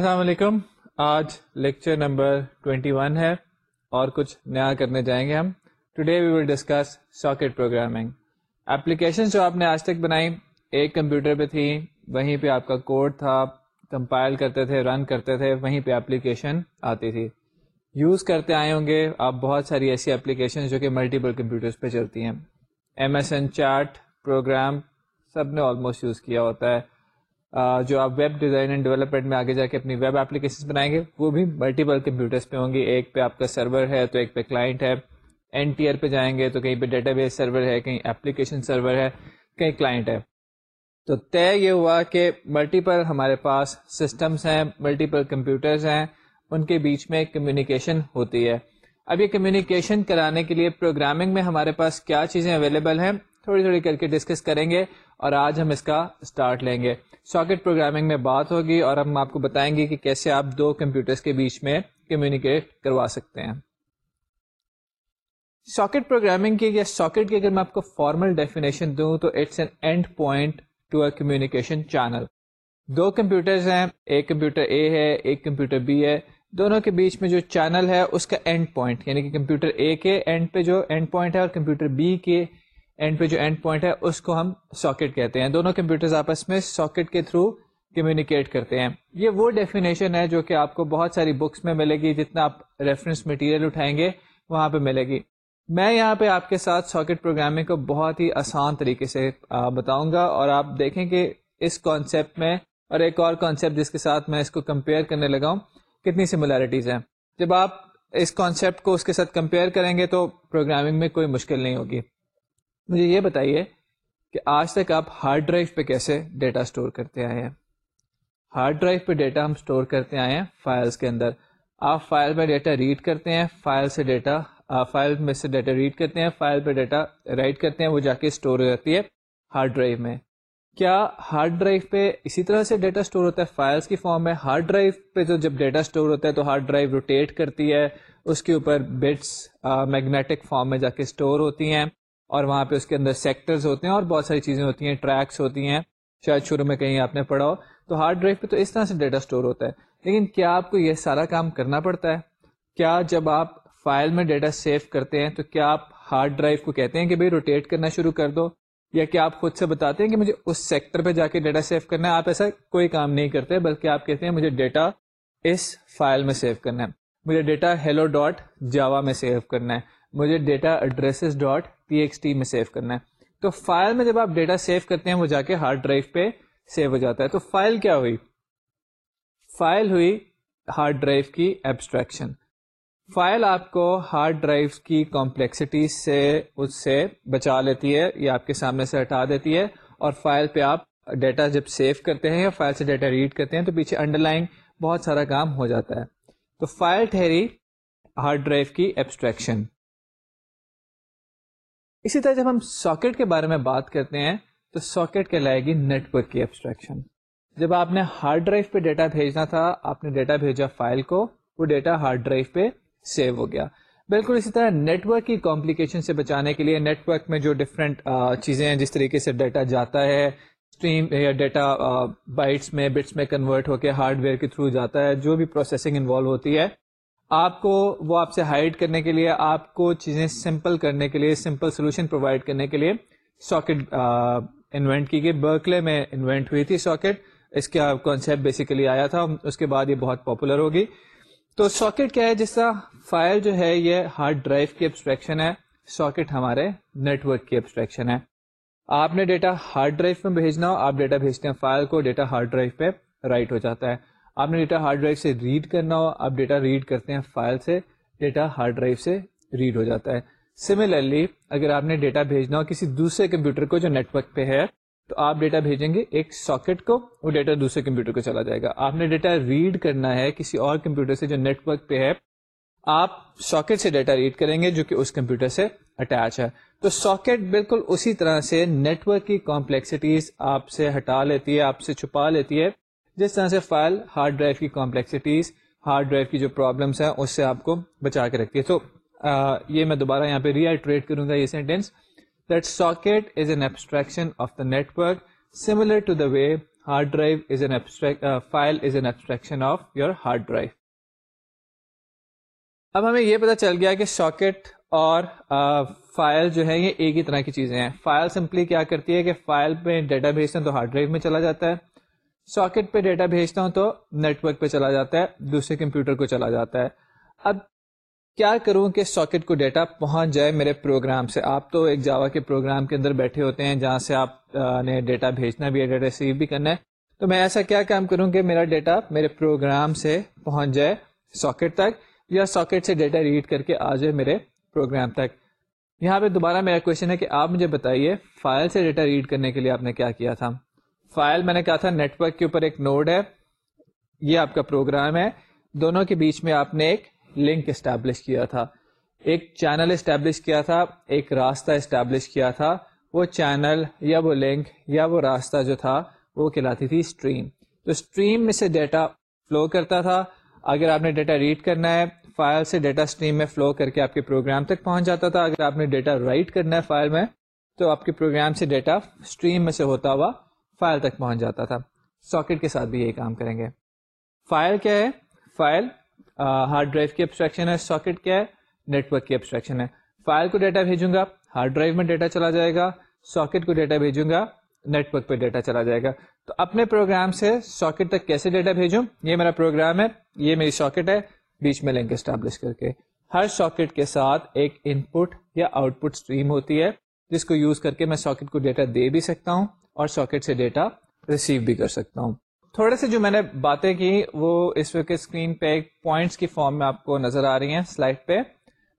السلام علیکم آج لیکچر نمبر 21 ہے اور کچھ نیا کرنے جائیں گے ہم today we will discuss socket programming application جو آپ نے آج تک بنائی ایک کمپیوٹر پہ تھی وہیں پہ آپ کا کوڈ تھا کمپائل کرتے تھے رن کرتے تھے وہیں پہ اپلیکیشن آتی تھی یوز کرتے آئے ہوں گے آپ بہت ساری ایسی اپلیکیشن جو کہ ملٹیپل کمپیوٹرز پہ چلتی ہیں M S N chat program سب نے آلموسٹ یوز کیا ہوتا ہے جو آپ ویب ڈیزائن اینڈ ڈیولپمنٹ میں آگے جا کے اپنی ویب اپلیکیشن بنائیں گے وہ بھی ملٹیپل کمپیوٹرس پہ ہوں گی ایک پہ آپ کا سرور ہے تو ایک پہ کلائنٹ ہے این ٹی آر پہ جائیں گے تو کہیں پہ ڈیٹا بیس سرور ہے کہیں اپلیکیشن سرور ہے کہیں کلائنٹ ہے تو طے یہ ہوا کہ ملٹیپل ہمارے پاس سسٹمس ہیں ملٹیپل کمپیوٹرز ہیں ان کے بیچ میں کمیونیکیشن ہوتی ہے اب یہ کمیونیکیشن کرانے کے لیے پروگرامنگ میں ہمارے پاس کیا چیزیں اویلیبل ہیں تھوڑی تھوڑی کر کے ڈسکس کریں گے اور آج ہم اس کا اسٹارٹ لیں گے ساکٹ پروگرامنگ میں بات ہوگی اور ہم آپ کو بتائیں گے کہ کیسے آپ دو کمپیوٹرس کے بیچ میں کمیونیکیٹ کروا سکتے ہیں ساکٹ پروگرامنگ کی یا ساکٹ کی اگر میں آپ کو فارمل ڈیفینیشن دوں تو it's an end point to a communication channel do computers ہیں ایک کمپیوٹر اے ہے ایک کمپیوٹر بی ہے دونوں کے بیچ میں جو چینل ہے اس کا اینڈ پوائنٹ یعنی کہ کمپیوٹر اے کے اینڈ پہ جو اینڈ پوائنٹ ہے اور کمپیوٹر بی کے اینڈ پہ جو اینڈ پوائنٹ ہے اس کو ہم ساکٹ کہتے ہیں دونوں کمپیوٹرز آپس میں ساکٹ کے تھرو کمیونیکیٹ کرتے ہیں یہ وہ ڈیفینیشن ہے جو کہ آپ کو بہت ساری بکس میں ملے گی جتنا آپ ریفرنس مٹیریل اٹھائیں گے وہاں پہ ملے گی میں یہاں پہ آپ کے ساتھ ساکٹ پروگرامنگ کو بہت ہی آسان طریقے سے بتاؤں گا اور آپ دیکھیں کہ اس کانسیپٹ میں اور ایک اور کانسیپٹ جس کے ساتھ میں اس کو کمپیئر کرنے لگا ہوں کتنی سملیرٹیز ہیں جب آپ اس کانسیپٹ کو اس کے ساتھ کمپیئر کریں گے تو پروگرامنگ میں کوئی مشکل نہیں ہوگی مجھے یہ بتائیے کہ آج تک آپ ہارڈ ڈرائیو پہ کیسے ڈیٹا اسٹور کرتے آئے ہیں ہارڈ ڈرائیو پہ ڈیٹا ہم اسٹور کرتے آئے ہیں فائلس کے اندر آپ فائل میں ڈیٹا ریڈ کرتے ہیں فائل سے ڈیٹا فائل میں سے ڈیٹا ریڈ کرتے ہیں فائل پہ ڈیٹا رائٹ کرتے ہیں وہ جا کے اسٹور ہو جاتی ہے ہارڈ ڈرائیو میں کیا ہارڈ ڈرائیو پہ اسی طرح سے ڈیٹا اسٹور ہوتا ہے فائلس کی فارم میں ہارڈ ڈرائیو پہ جو جب ڈیٹا اسٹور ہوتا ہے تو ہارڈ ڈرائیو روٹیٹ کرتی ہے اس کے اوپر بٹس میگنیٹک فارم میں جا کے اسٹور ہوتی ہیں اور وہاں پہ اس کے اندر سیکٹرز ہوتے ہیں اور بہت ساری چیزیں ہوتی ہیں ٹریکس ہوتی ہیں شاید شروع میں کہیں آپ نے پڑھا ہو تو ہارڈ ڈرائیو پہ تو اس طرح سے ڈیٹا اسٹور ہوتا ہے لیکن کیا آپ کو یہ سارا کام کرنا پڑتا ہے کیا جب آپ فائل میں ڈیٹا سیو کرتے ہیں تو کیا آپ ہارڈ ڈرائیو کو کہتے ہیں کہ بھائی روٹیٹ کرنا شروع کر دو یا کیا آپ خود سے بتاتے ہیں کہ مجھے اس سیکٹر پہ جا کے ڈیٹا سیو کرنا ہے آپ ایسا کوئی کام نہیں کرتے بلکہ آپ کہتے ہیں مجھے ڈیٹا اس فائل میں سیو کرنا ہے مجھے ڈیٹا ہیلو ڈاٹ جاوا میں سیو کرنا ہے مجھے data addresses dot P X T میں سیو کرنا ہے تو فائل میں جب آپ ڈیٹا سیو کرتے ہیں وہ جا کے ہارڈ ڈرائیو پہ سیو ہو جاتا ہے تو فائل کیا ہوئی فائل ہوئی ہارڈ ڈرائیو کی ایبسٹریکشن فائل آپ کو ہارڈ ڈرائیو کی کمپلیکسٹی سے اس سے بچا لیتی ہے یا آپ کے سامنے سے ہٹا دیتی ہے اور فائل پہ آپ ڈیٹا جب سیو کرتے ہیں یا فائل سے ڈیٹا ریڈ کرتے ہیں تو پیچھے انڈر لائن بہت سارا کام ہو جاتا ہے تو فائل ٹھہری ہارڈ ڈرائیو کی ایبسٹریکشن اسی طرح جب ہم ساکٹ کے بارے میں بات کرتے ہیں تو ساکٹ کے لائے گی نیٹورک کی ایبسٹریکشن جب آپ نے ہارڈ ڈرائیو پہ ڈیٹا بھیجنا تھا آپ نے ڈیٹا بھیجا فائل کو وہ ڈیٹا ہارڈ ڈرائیو پہ سیو ہو گیا بالکل اسی طرح نیٹ ورک کی کمپلیکیشن سے بچانے کے لیے نیٹورک میں جو ڈفرینٹ چیزیں ہیں جس طریقے سے ڈیٹا جاتا ہے اسٹریم یا ڈیٹا بائٹس میں بٹس میں کنورٹ ہو کے ہارڈ ویئر کے تھرو جاتا ہے جو بھی پروسیسنگ انوالو ہوتی ہے آپ کو وہ آپ سے ہائڈ کرنے کے لیے آپ کو چیزیں سمپل کرنے کے لیے سمپل سولوشن پرووائڈ کرنے کے لیے ساکٹ انوینٹ کی گئی برکلے میں انوینٹ ہوئی تھی ساکٹ اس کا کانسیپٹ بیسیکلی آیا تھا اس کے بعد یہ بہت پاپولر ہوگی تو ساکٹ کیا ہے جس طرح فائل جو ہے یہ ہارڈ ڈرائیو کی ابسٹریکشن ہے ساکٹ ہمارے نیٹ ورک کی ابسٹریکشن ہے آپ نے ڈیٹا ہارڈ ڈرائیو میں بھیجنا ہو آپ ڈیٹا بھیجتے ہیں فائل کو ڈیٹا ہارڈ ڈرائیو پہ رائٹ ہو جاتا ہے آپ نے ڈیٹا ہارڈ ڈرائیو سے ریڈ کرنا ہو آپ ڈیٹا ریڈ کرتے ہیں فائل سے ڈیٹا ہارڈ ڈرائیو سے ریڈ ہو جاتا ہے سملرلی اگر آپ نے ڈیٹا بھیجنا ہو کسی دوسرے کمپیوٹر کو جو نیٹ ورک پہ ہے تو آپ ڈیٹا بھیجیں گے ایک ساکٹ کو وہ ڈیٹا دوسرے کمپیوٹر کو چلا جائے گا آپ نے ڈیٹا ریڈ کرنا ہے کسی اور کمپیوٹر سے جو نیٹ ورک پہ ہے آپ ساکٹ سے ڈیٹا ریڈ کریں گے جو کہ اس کمپیوٹر سے اٹیچ ہے تو ساکٹ بالکل اسی طرح سے نیٹورک کی کمپلیکسٹیز آپ سے ہٹا لیتی ہے آپ سے چھپا لیتی ہے جس طرح سے فائل ہارڈ ڈرائیو کی کمپلیکسٹیز ہارڈ ڈرائیو کی جو پرابلمس ہیں اس سے آپ کو بچا کے رکھتی ہے تو یہ میں دوبارہ یہاں پہ ری آئیٹریٹ کروں گا یہ sentence that socket is an abstraction of the network similar to the way hard drive is an file is an abstraction of your hard drive اب ہمیں یہ پتا چل گیا کہ ساکٹ اور فائل جو ہے یہ ایک ہی طرح کی چیزیں ہیں فائل سمپلی کیا کرتی ہے کہ فائل پہ ڈیٹا بیس ہے تو ہارڈ ڈرائیو میں چلا جاتا ہے ساکٹ پہ ڈیٹا بھیجتا ہوں تو نیٹ ورک پہ چلا جاتا ہے دوسرے کمپیوٹر کو چلا جاتا ہے اب کیا کروں کہ ساکٹ کو ڈیٹا پہنچ جائے میرے پروگرام سے آپ تو ایک جاوا کے پروگرام کے اندر بیٹھے ہوتے ہیں جہاں سے آپ نے ڈیٹا بھیجنا بھی ہے ڈیٹا ریسیو بھی کرنا ہے تو میں ایسا کیا کام کروں کہ میرا ڈیٹا میرے پروگرام سے پہنچ جائے ساکٹ تک یا ساکٹ سے ڈیٹا ریڈ کر کے آ جائے میرے پروگرام تک یہاں پہ دوبارہ میرا کوشچن ہے کہ آپ مجھے بتائیے فائل سے ڈیٹا ریڈ کرنے کے لیے آپ نے کیا کیا تھا فائل میں نے کہا تھا نیٹورک کے اوپر ایک نوڈ ہے یہ آپ کا پروگرام ہے دونوں کے بیچ میں آپ نے ایک لنک اسٹیبلش کیا تھا ایک چینل اسٹیبلش کیا تھا ایک راستہ اسٹیبلش کیا تھا وہ چینل یا وہ لنک یا وہ راستہ جو تھا وہ کہلاتی تھی اسٹریم تو اسٹریم میں سے ڈیٹا فلو کرتا تھا اگر آپ نے ڈیٹا ریڈ کرنا ہے فائل سے ڈیٹا اسٹریم میں فلو کر کے آپ کے پروگرام تک پہنچ جاتا تھا اگر آپ نے ڈیٹا رائٹ کرنا ہے فائل میں تو آپ کے پروگرام سے ڈیٹا اسٹریم میں سے ہوتا ہوا فائل تک پہنچ جاتا تھا ساکٹ کے ساتھ بھی یہی کام کریں گے فائل کیا ہے فائل ہارڈ ڈرائیو کی ابسٹریکشن ہے ساکٹ کیا ہے نیٹورک کی ابسٹریکشن ہے فائل کو ڈیٹا بھیجوں گا ہارڈ ڈرائیو میں ڈیٹا چلا جائے گا ساکٹ کو ڈیٹا بھیجوں گا نیٹورک پہ ڈیٹا چلا جائے گا تو اپنے پروگرام سے ساکٹ تک کیسے ڈیٹا بھیجوں یہ میرا پروگرام ہے یہ میری ساکٹ ہے بیچ میں لنک اسٹیبلش کر کے ہر ساکٹ کے ساتھ ایک ان پٹ یا آؤٹ پٹ اسٹریم ہوتی ہے جس کو یوز کر کے میں ساکٹ کو ڈیٹا دے بھی سکتا ہوں اور ساکٹ سے ڈیٹا ریسیو بھی کر سکتا ہوں تھوڑے سے جو میں نے باتیں کی وہ اس وقت اسکرین پہ ایک پوائنٹس کی فارم میں آپ کو نظر آ رہی ہیں سلائڈ پہ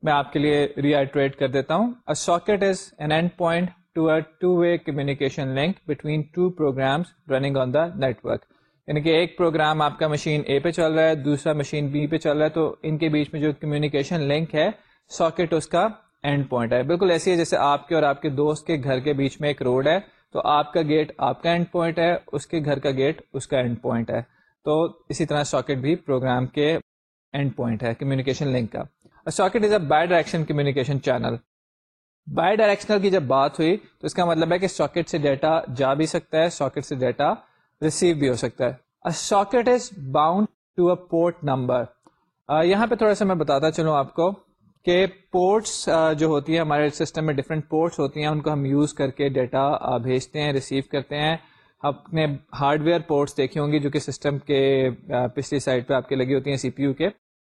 میں آپ کے لیے ریئٹریٹ کر دیتا ہوں socket is an end point to to a way communication link between two programs running on the network یعنی کہ ایک پروگرام آپ کا مشین اے پہ چل رہا ہے دوسرا مشین بی پہ چل رہا ہے تو ان کے بیچ میں جو کمیونیکیشن لنک ہے ساکٹ اس کا اینڈ پوائنٹ ہے بالکل ایسی ہے جیسے آپ کے اور آپ کے دوست کے گھر کے بیچ میں ایک روڈ ہے تو آپ کا گیٹ آپ کا اینڈ پوائنٹ ہے اس کے گھر کا گیٹ اس کا اینڈ پوائنٹ ہے تو اسی طرح ساکٹ بھی پروگرام کے اینڈ پوائنٹ ہے کمیونیکیشن لنک کا socket is a bi direction communication channel bidirectional کی جب بات ہوئی تو اس کا مطلب ہے کہ ساکٹ سے ڈیٹا جا بھی سکتا ہے ساکٹ سے ڈیٹا ریسیو بھی ہو سکتا ہے socket is bound to a port number یہاں پہ تھوڑا سا میں بتاتا چلوں آپ کو کہ پورٹس جو ہوتی ہیں ہمارے سسٹم میں ڈفرینٹ پورٹس ہوتی ہیں ان کو ہم یوز کر کے ڈیٹا بھیجتے ہیں ریسیو کرتے ہیں اپنے ہارڈ ویئر پورٹس دیکھی ہوں گی جو کہ سسٹم کے پچھلی سائڈ پہ آپ کے لگی ہوتی ہیں سی پی یو کے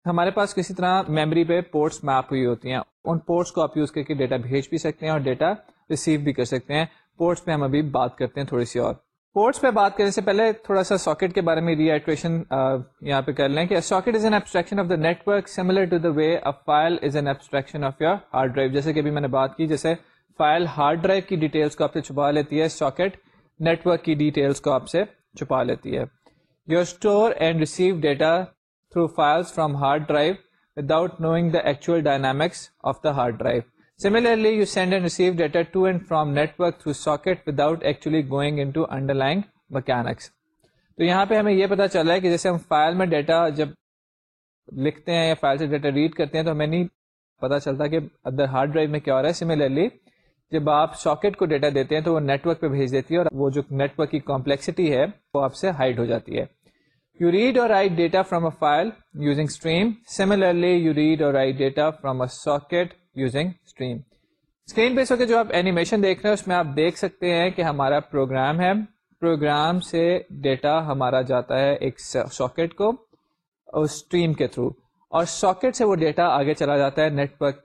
ہمارے پاس کسی طرح میموری پہ پورٹس میپ ہوئی ہوتی ہیں ان پورٹس کو آپ یوز کر کے ڈیٹا بھیج بھی سکتے ہیں اور ڈیٹا ریسیو بھی کر سکتے ہیں پورٹس پہ ہم ابھی بات کرتے ہیں تھوڑی سی اور پورٹس پہ بات کرنے سے پہلے تھوڑا سا ساکٹ کے بارے میں ری پہ کر لیں کہ socket is is an an of of the the to way file your hard drive جیسے کہ ابھی میں نے بات کی جیسے فائل ہارڈ ڈرائیو کی ڈیٹیلس کو آپ سے چھپا لیتی ہے نیٹ نیٹورک کی ڈیٹیلس کو آپ سے چھپا لیتی ہے your store and receive data through files from hard drive without knowing the actual dynamics of the hard drive Similarly, you send and receive data to and from network through socket without actually going into underlying mechanics. تو یہاں پہ ہمیں یہ پتا چلا ہے کہ جیسے ہم فائل میں ڈیٹا جب لکھتے ہیں یا فائل سے ڈیٹا ریڈ کرتے ہیں تو ہمیں نہیں پتا چلتا کہ ادر ہارڈ ڈرائیو میں کیا ہو رہا ہے سملرلی جب آپ ساکٹ کو ڈیٹا دیتے ہیں تو وہ نیٹورک پہ بھیج دیتی ہے اور وہ جو نیٹورک کی کمپلیکسٹی ہے وہ آپ سے ہائڈ ہو جاتی ہے you read or write data from a file using stream similarly you read or write data from a socket جو میں آپ دیکھ سکتے ہیں کہ ہمارا پروگرام ہے ورک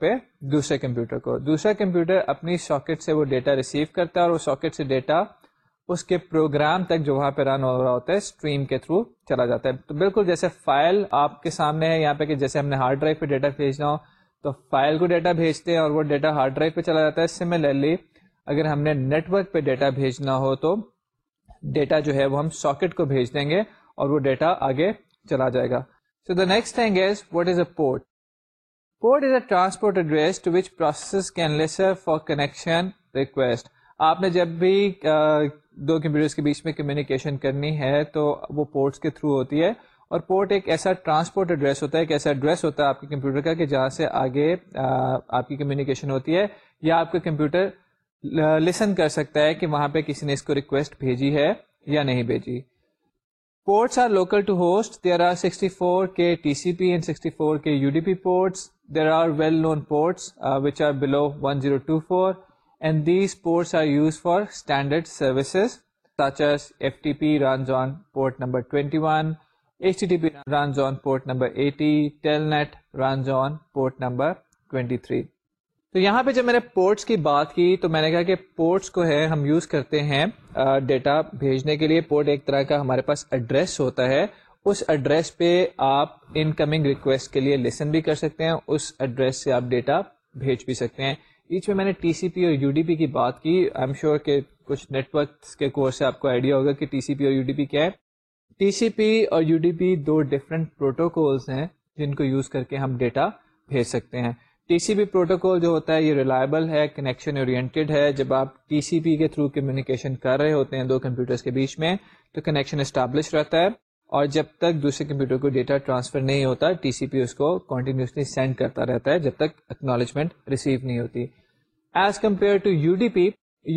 پہ دوسرے کمپیوٹر کو دوسرا کمپیوٹر اپنی ساکٹ سے وہ ڈیٹا ریسیو کرتا ہے اور ساکٹ سے ڈیٹا اس کے پروگرام تک جو وہاں پہ رن ہو رہا ہوتا ہے اسٹریم کے تھرو چلا جاتا ہے تو بالکل جیسے فائل آپ کے سامنے ہے یہاں پہ کہ جیسے ہم نے ہارڈ ڈرائیو پہ ڈیٹا بھیجنا ہو تو فائل کو ڈیٹا بھیجتے ہیں اور وہ ڈیٹا ہارڈ ڈرائیو پہ چلا جاتا ہے سملرلی اگر ہم نے نیٹ ورک پہ ڈیٹا بھیجنا ہو تو ڈیٹا جو ہے وہ ہم ساکٹ کو بھیج دیں گے اور وہ ڈیٹا آگے چلا جائے گا so the next thing is what is a port port is a transport address to which process can listen for connection request آپ نے جب بھی دو کمپیوٹر کے بیچ میں کمیونیکیشن کرنی ہے تو وہ پورٹس کے تھرو ہوتی ہے اور پورٹ ایک ایسا ٹرانسپورٹ ایڈریس ہوتا ہے ایک ایسا ایڈریس ہوتا ہے آپ کے کمپیوٹر کا کہ جہاں سے آگے آپ کی کمیونیکیشن ہوتی ہے یا آپ کا کمپیوٹر لسن کر سکتا ہے کہ وہاں پہ کسی نے اس کو ریکویسٹ بھیجی ہے یا نہیں بھیجی ports are local to host there are sixty four K T C P and sixty four K U D P ports there are well known ports which are below one zero two four and these ports are use for standard services F T P on port number twenty one HTTP runs on port number 80, telnet runs on port number 23. تو یہاں پہ جب میں نے ports کی بات کی تو میں نے کہا کہ پورٹس کو ہے ہم یوز کرتے ہیں ڈیٹا بھیجنے کے لیے پورٹ ایک طرح کا ہمارے پاس ایڈریس ہوتا ہے اس ایڈریس پہ آپ ان کمنگ ریکویسٹ کے لیے لسن بھی کر سکتے ہیں اس ایڈریس سے آپ ڈیٹا بھیج بھی سکتے ہیں بیچ میں میں نے ٹی سی پی اور یو ڈی پی کی بات کی آئی ایم شیور کہ کچھ نیٹ ورکس کے کورس سے آپ کو آئیڈیا ہوگا کہ ٹی سی پی اور یو ڈی پی کیا ہے ٹی سی پی اور یو ڈی پی دو ڈفرینٹ پروٹوکولس ہیں جن کو یوز کر کے ہم ڈیٹا بھیج سکتے ہیں ٹی سی پی پروٹوکول جو ہوتا ہے یہ ریلائبل ہے کنیکشن اورینٹیڈ ہے جب آپ ٹی سی پی کے تھرو کمیونیکیشن کر رہے ہوتے ہیں دو کمپیوٹرز کے بیچ میں تو کنیکشن اسٹیبلش رہتا ہے اور جب تک دوسرے کمپیوٹر کو ڈیٹا ٹرانسفر نہیں ہوتا ٹی سی پی اس کو کنٹینیوسلی سینڈ کرتا رہتا ہے جب تک اکنالجمنٹ ریسیو نہیں ہوتی as compare to U D P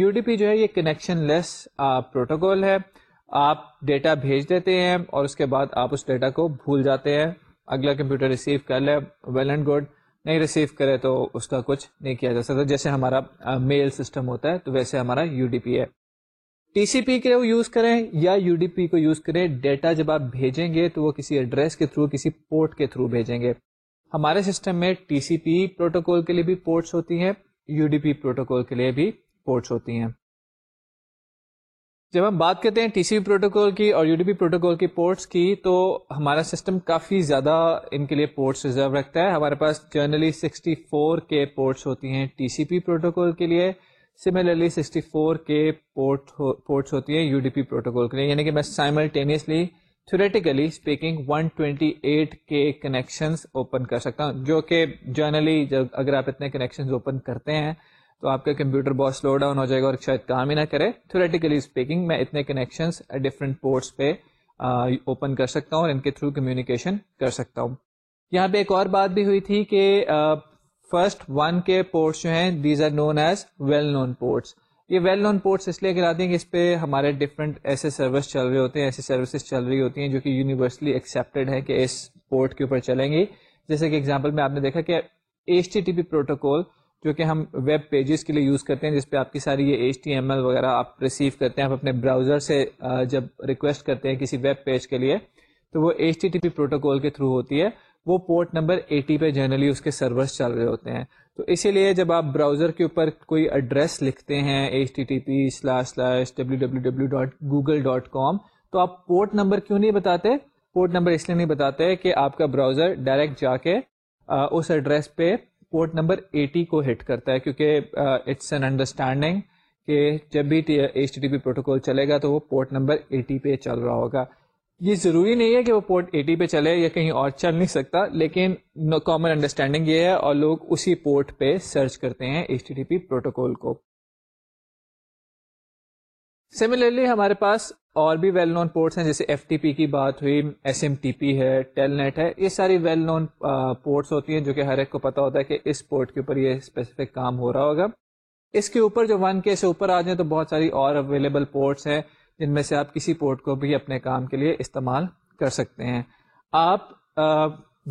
U D P جو ہے یہ کنیکشن لیس پروٹوکول ہے آپ ڈیٹا بھیج دیتے ہیں اور اس کے بعد آپ اس ڈیٹا کو بھول جاتے ہیں اگلا کمپیوٹر ریسیو کر لے ویل اینڈ گڈ نہیں ریسیو کرے تو اس کا کچھ نہیں کیا جا سکتا جیسے ہمارا میل سسٹم ہوتا ہے تو ویسے ہمارا یو ڈی پی ہے ٹی سی پی کے یوز کریں یا یو ڈی پی کو یوز کریں ڈیٹا جب آپ بھیجیں گے تو وہ کسی ایڈریس کے تھرو کسی پورٹ کے تھرو بھیجیں گے ہمارے سسٹم میں ٹی سی پی پروٹوکول کے لیے بھی پورٹس ہوتی ہیں یو ڈی پی پروٹوکول کے لیے بھی پورٹس ہوتی ہیں جب ہم بات کرتے ہیں ٹی سی پروٹوکول کی اور یو ڈی پی پروٹوکول کی پورٹس کی تو ہمارا سسٹم کافی زیادہ ان کے لیے پورٹس ریزرو رکھتا ہے ہمارے پاس generally sixty four K ports ہوتی ہیں ٹی سی پی پروٹوکول کے لیے similarly sixty four K port ports ہوتی ہیں یو ڈی پی پروٹوکول کے لیے یعنی کہ میں simultaneously theoretically speaking one twenty eight K connections open کر سکتا ہوں جو کہ جرنلی جب اگر آپ اتنے کنیکشنز اوپن کرتے ہیں تو آپ کا کمپیوٹر بہت سلو ڈاؤن ہو جائے گا اور شاید کام ہی نہ کرے تھوریٹیکلی اسپیکنگ میں اتنے کنیکشنس ڈفرینٹ پورٹس پہ اوپن کر سکتا ہوں اور ان کے تھرو کمیونیکیشن کر سکتا ہوں یہاں پہ ایک اور بات بھی ہوئی تھی کہ فرسٹ ون کے پورٹس جو ہیں these are known as well known ports یہ ویل نون پورٹس اس لیے کراتے ہیں کہ اس پہ ہمارے ڈفرینٹ ایسے سروس چل رہے ہوتے ہیں ایسی سروسز چل رہی ہوتی ہیں جو کہ یونیورسلی ایکسیپٹیڈ ہے کہ اس پورٹ کے اوپر چلیں گی جیسے کہ اگزامپل میں آپ نے دیکھا کہ H T T P protocol جو کہ ہم ویب پیجز کے لیے یوز کرتے ہیں جس پہ آپ کی ساری یہ ایچ ٹی ایم ایل وغیرہ آپ ریسیو کرتے ہیں آپ اپنے براؤزر سے جب ریکویسٹ کرتے ہیں کسی ویب پیج کے لیے تو وہ ایچ ٹی پی پروٹوکول کے تھرو ہوتی ہے وہ پورٹ نمبر ایٹی پہ جنرلی اس کے سرورز چل رہے ہوتے ہیں تو اسی لیے جب آپ براؤزر کے اوپر کوئی ایڈریس لکھتے ہیں H T T P slash slash W W W dot Google dot com تو آپ پورٹ نمبر کیوں نہیں بتاتے پورٹ نمبر اس لیے نہیں بتاتے کہ آپ کا براؤزر ڈائریکٹ جا کے اس ایڈریس پہ پورٹ نمبر ایٹی کو ہٹ کرتا ہے کیونکہ اٹس این انڈرسٹینڈنگ کہ جب بھی ایچ ٹی پی پروٹوکول چلے گا تو وہ پورٹ نمبر ایٹی پہ چل رہا ہوگا یہ ضروری نہیں ہے کہ وہ پورٹ ایٹی پہ چلے یا کہیں اور چل نہیں سکتا لیکن کامن انڈرسٹینڈنگ یہ ہے اور لوگ اسی پورٹ پہ سرچ کرتے ہیں ایچ ٹی پی پروٹوکول کو سملرلی ہمارے پاس اور بھی ویل نون پورٹس ہیں جیسے ایف ٹی پی کی بات ہوئی ایس ایم ٹی پی ہے ٹیل نیٹ ہے یہ ساری ویل نون پورٹس ہوتی ہیں جو کہ ہر ایک کو پتا ہوتا ہے کہ اس پورٹ کے اوپر یہ اسپیسیفک کام ہو رہا ہوگا اس کے اوپر جو ون کے سے اوپر آ جائیں تو بہت ساری اور اویلیبل پورٹس ہیں جن میں سے آپ کسی پورٹ کو بھی اپنے کام کے لیے استعمال کر سکتے ہیں آپ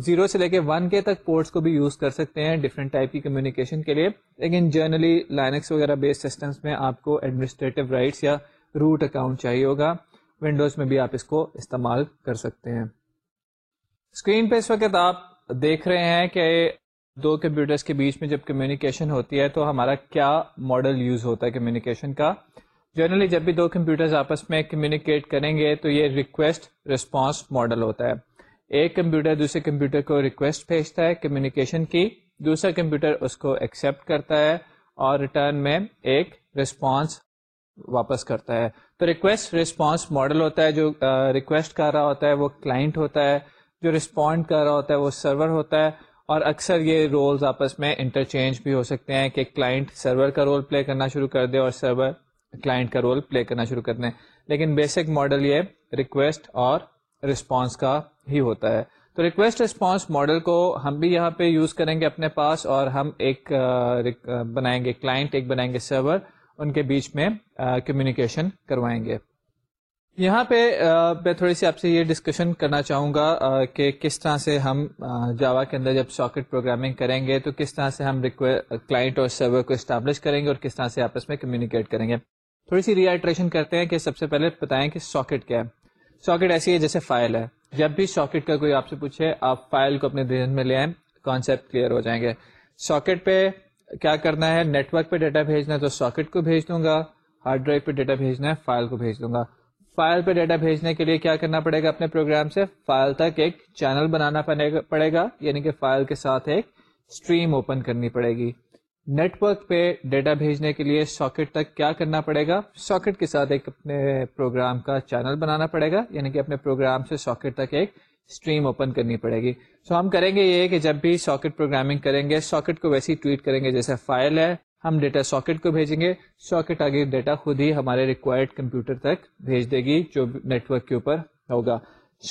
زیرو سے لے کے ون کے تک پورٹس کو بھی یوز کر سکتے ہیں ڈفرینٹ ٹائپ کی کمیونیکیشن کے لیے لیکن جرنلی لائنکس وغیرہ بیس سسٹمس میں آپ کو ایڈمنسٹریٹو رائٹس یا روٹ اکاؤنٹ چاہیے ہوگا ونڈوز میں بھی آپ اس کو استعمال کر سکتے ہیں اسکرین پہ اس وقت آپ دیکھ رہے ہیں کہ دو کمپیوٹرس کے بیچ میں جب کمیونیکیشن ہوتی ہے تو ہمارا کیا ماڈل یوز ہوتا ہے کمیونیکیشن کا جنرلی جب بھی دو کمپیوٹرز آپس میں کمیونیکیٹ کریں گے تو یہ ریکویسٹ رسپانس ماڈل ہوتا ہے ایک کمپیوٹر دوسرے کمپیوٹر کو ریکویسٹ بھیجتا ہے کمیونیکیشن کی دوسرا کمپیوٹر اس کو ایکسیپٹ کرتا ہے اور ریٹرن میں ایک رسپانس واپس کرتا ہے تو ریکویسٹ رسپانس ماڈل ہوتا ہے جو ریکویسٹ کر رہا ہوتا ہے وہ کلائنٹ ہوتا ہے جو رسپونڈ کر رہا ہوتا ہے وہ سرور ہوتا ہے اور اکثر یہ رولز آپس میں انٹرچینج بھی ہو سکتے ہیں کہ کلائنٹ سرور کا رول پلے کرنا شروع کر دے اور سرور کلائنٹ کا رول پلے کرنا شروع کر دیں لیکن بیسک ماڈل یہ ریکویسٹ اور رسپانس کا ہی ہوتا ہے تو ریکویسٹ ریسپانس ماڈل کو ہم بھی یہاں پہ یوز کریں گے اپنے پاس اور ہم ایک بنائیں گے کلائنٹ ایک بنائیں گے سرور ان کے بیچ میں کمیونیکیشن کروائیں گے یہاں پہ میں تھوڑی سی آپ سے یہ ڈسکشن کرنا چاہوں گا کہ کس طرح سے ہم جاوا کے اندر جب ساکٹ پروگرامنگ کریں گے تو کس طرح سے ہم کلائنٹ اور سرور کو اسٹیبلش کریں گے اور کس طرح سے آپس میں کمیونیکیٹ کریں گے تھوڑی سی ریائٹریشن کرتے ہیں کہ سب سے پہلے بتائیں کہ ساکٹ کیا ہے ساکٹ ایسی ہے جیسے فائل ہے جب بھی ساکٹ کا کوئی آپ سے پوچھے آپ فائل کو اپنے ذہن میں لے آئیں کانسیپٹ کلیئر ہو جائیں گے ساکٹ پہ کیا کرنا ہے نیٹ ورک پہ ڈیٹا بھیجنا ہے تو ساکٹ کو بھیج دوں گا ہارڈ ڈرائیو پہ ڈیٹا بھیجنا ہے فائل کو بھیج دوں گا فائل پہ ڈیٹا بھیجنے کے لیے کیا کرنا پڑے گا اپنے پروگرام سے فائل تک ایک چینل بنانا پڑے گا یعنی کہ فائل کے ساتھ ایک اسٹریم اوپن کرنی پڑے گی نیٹ ورک پہ ڈیٹا بھیجنے کے لیے ساکٹ تک کیا کرنا پڑے گا ساکٹ کے ساتھ ایک اپنے پروگرام کا چینل بنانا پڑے گا یعنی کہ اپنے پروگرام سے ساکٹ تک ایک اسٹریم اوپن کرنی پڑے گی سو ہم کریں گے یہ کہ جب بھی ساکٹ پروگرامنگ کریں گے ساکٹ کو ویسی ٹویٹ کریں گے جیسے فائل ہے ہم ڈیٹا ساکٹ کو بھیجیں گے ساکٹ آگے ڈیٹا خود ہی ہمارے ریکوائرڈ کمپیوٹر تک بھیج دے گی جو نیٹورک کے اوپر ہوگا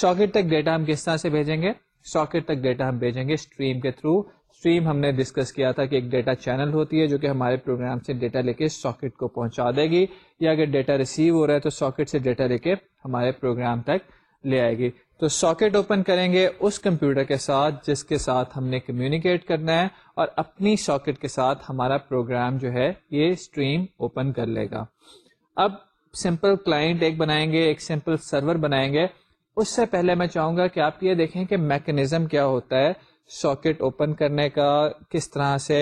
ساکٹ تک ڈیٹا ہم کس طرح سے بھیجیں گے ساکٹ تک ڈیٹا ہم بھیجیں گے اسٹریم کے تھرو اسٹریم ہم نے ڈسکس کیا تھا کہ ایک ڈیٹا چینل ہوتی ہے جو کہ ہمارے پروگرام سے ڈیٹا لے کے ساکٹ کو پہنچا دے گی یا اگر ڈیٹا ریسیو ہو رہا ہے تو ساکٹ سے ڈیٹا لے کے ہمارے پروگرام تک لے آئے گی تو ساکٹ اوپن کریں گے اس کمپیوٹر کے ساتھ جس کے ساتھ ہم نے کمیونیکیٹ کرنا ہے اور اپنی ساکٹ کے ساتھ ہمارا پروگرام جو ہے یہ اسٹریم اوپن کر لے گا اب سمپل کلائنٹ ایک بنائیں گے ایک سمپل سرور بنائیں گے اس سے پہلے میں چاہوں گا کہ آپ یہ دیکھیں کہ میکنیزم کیا ہوتا ہے ساکٹ اوپن کرنے کا کس طرح سے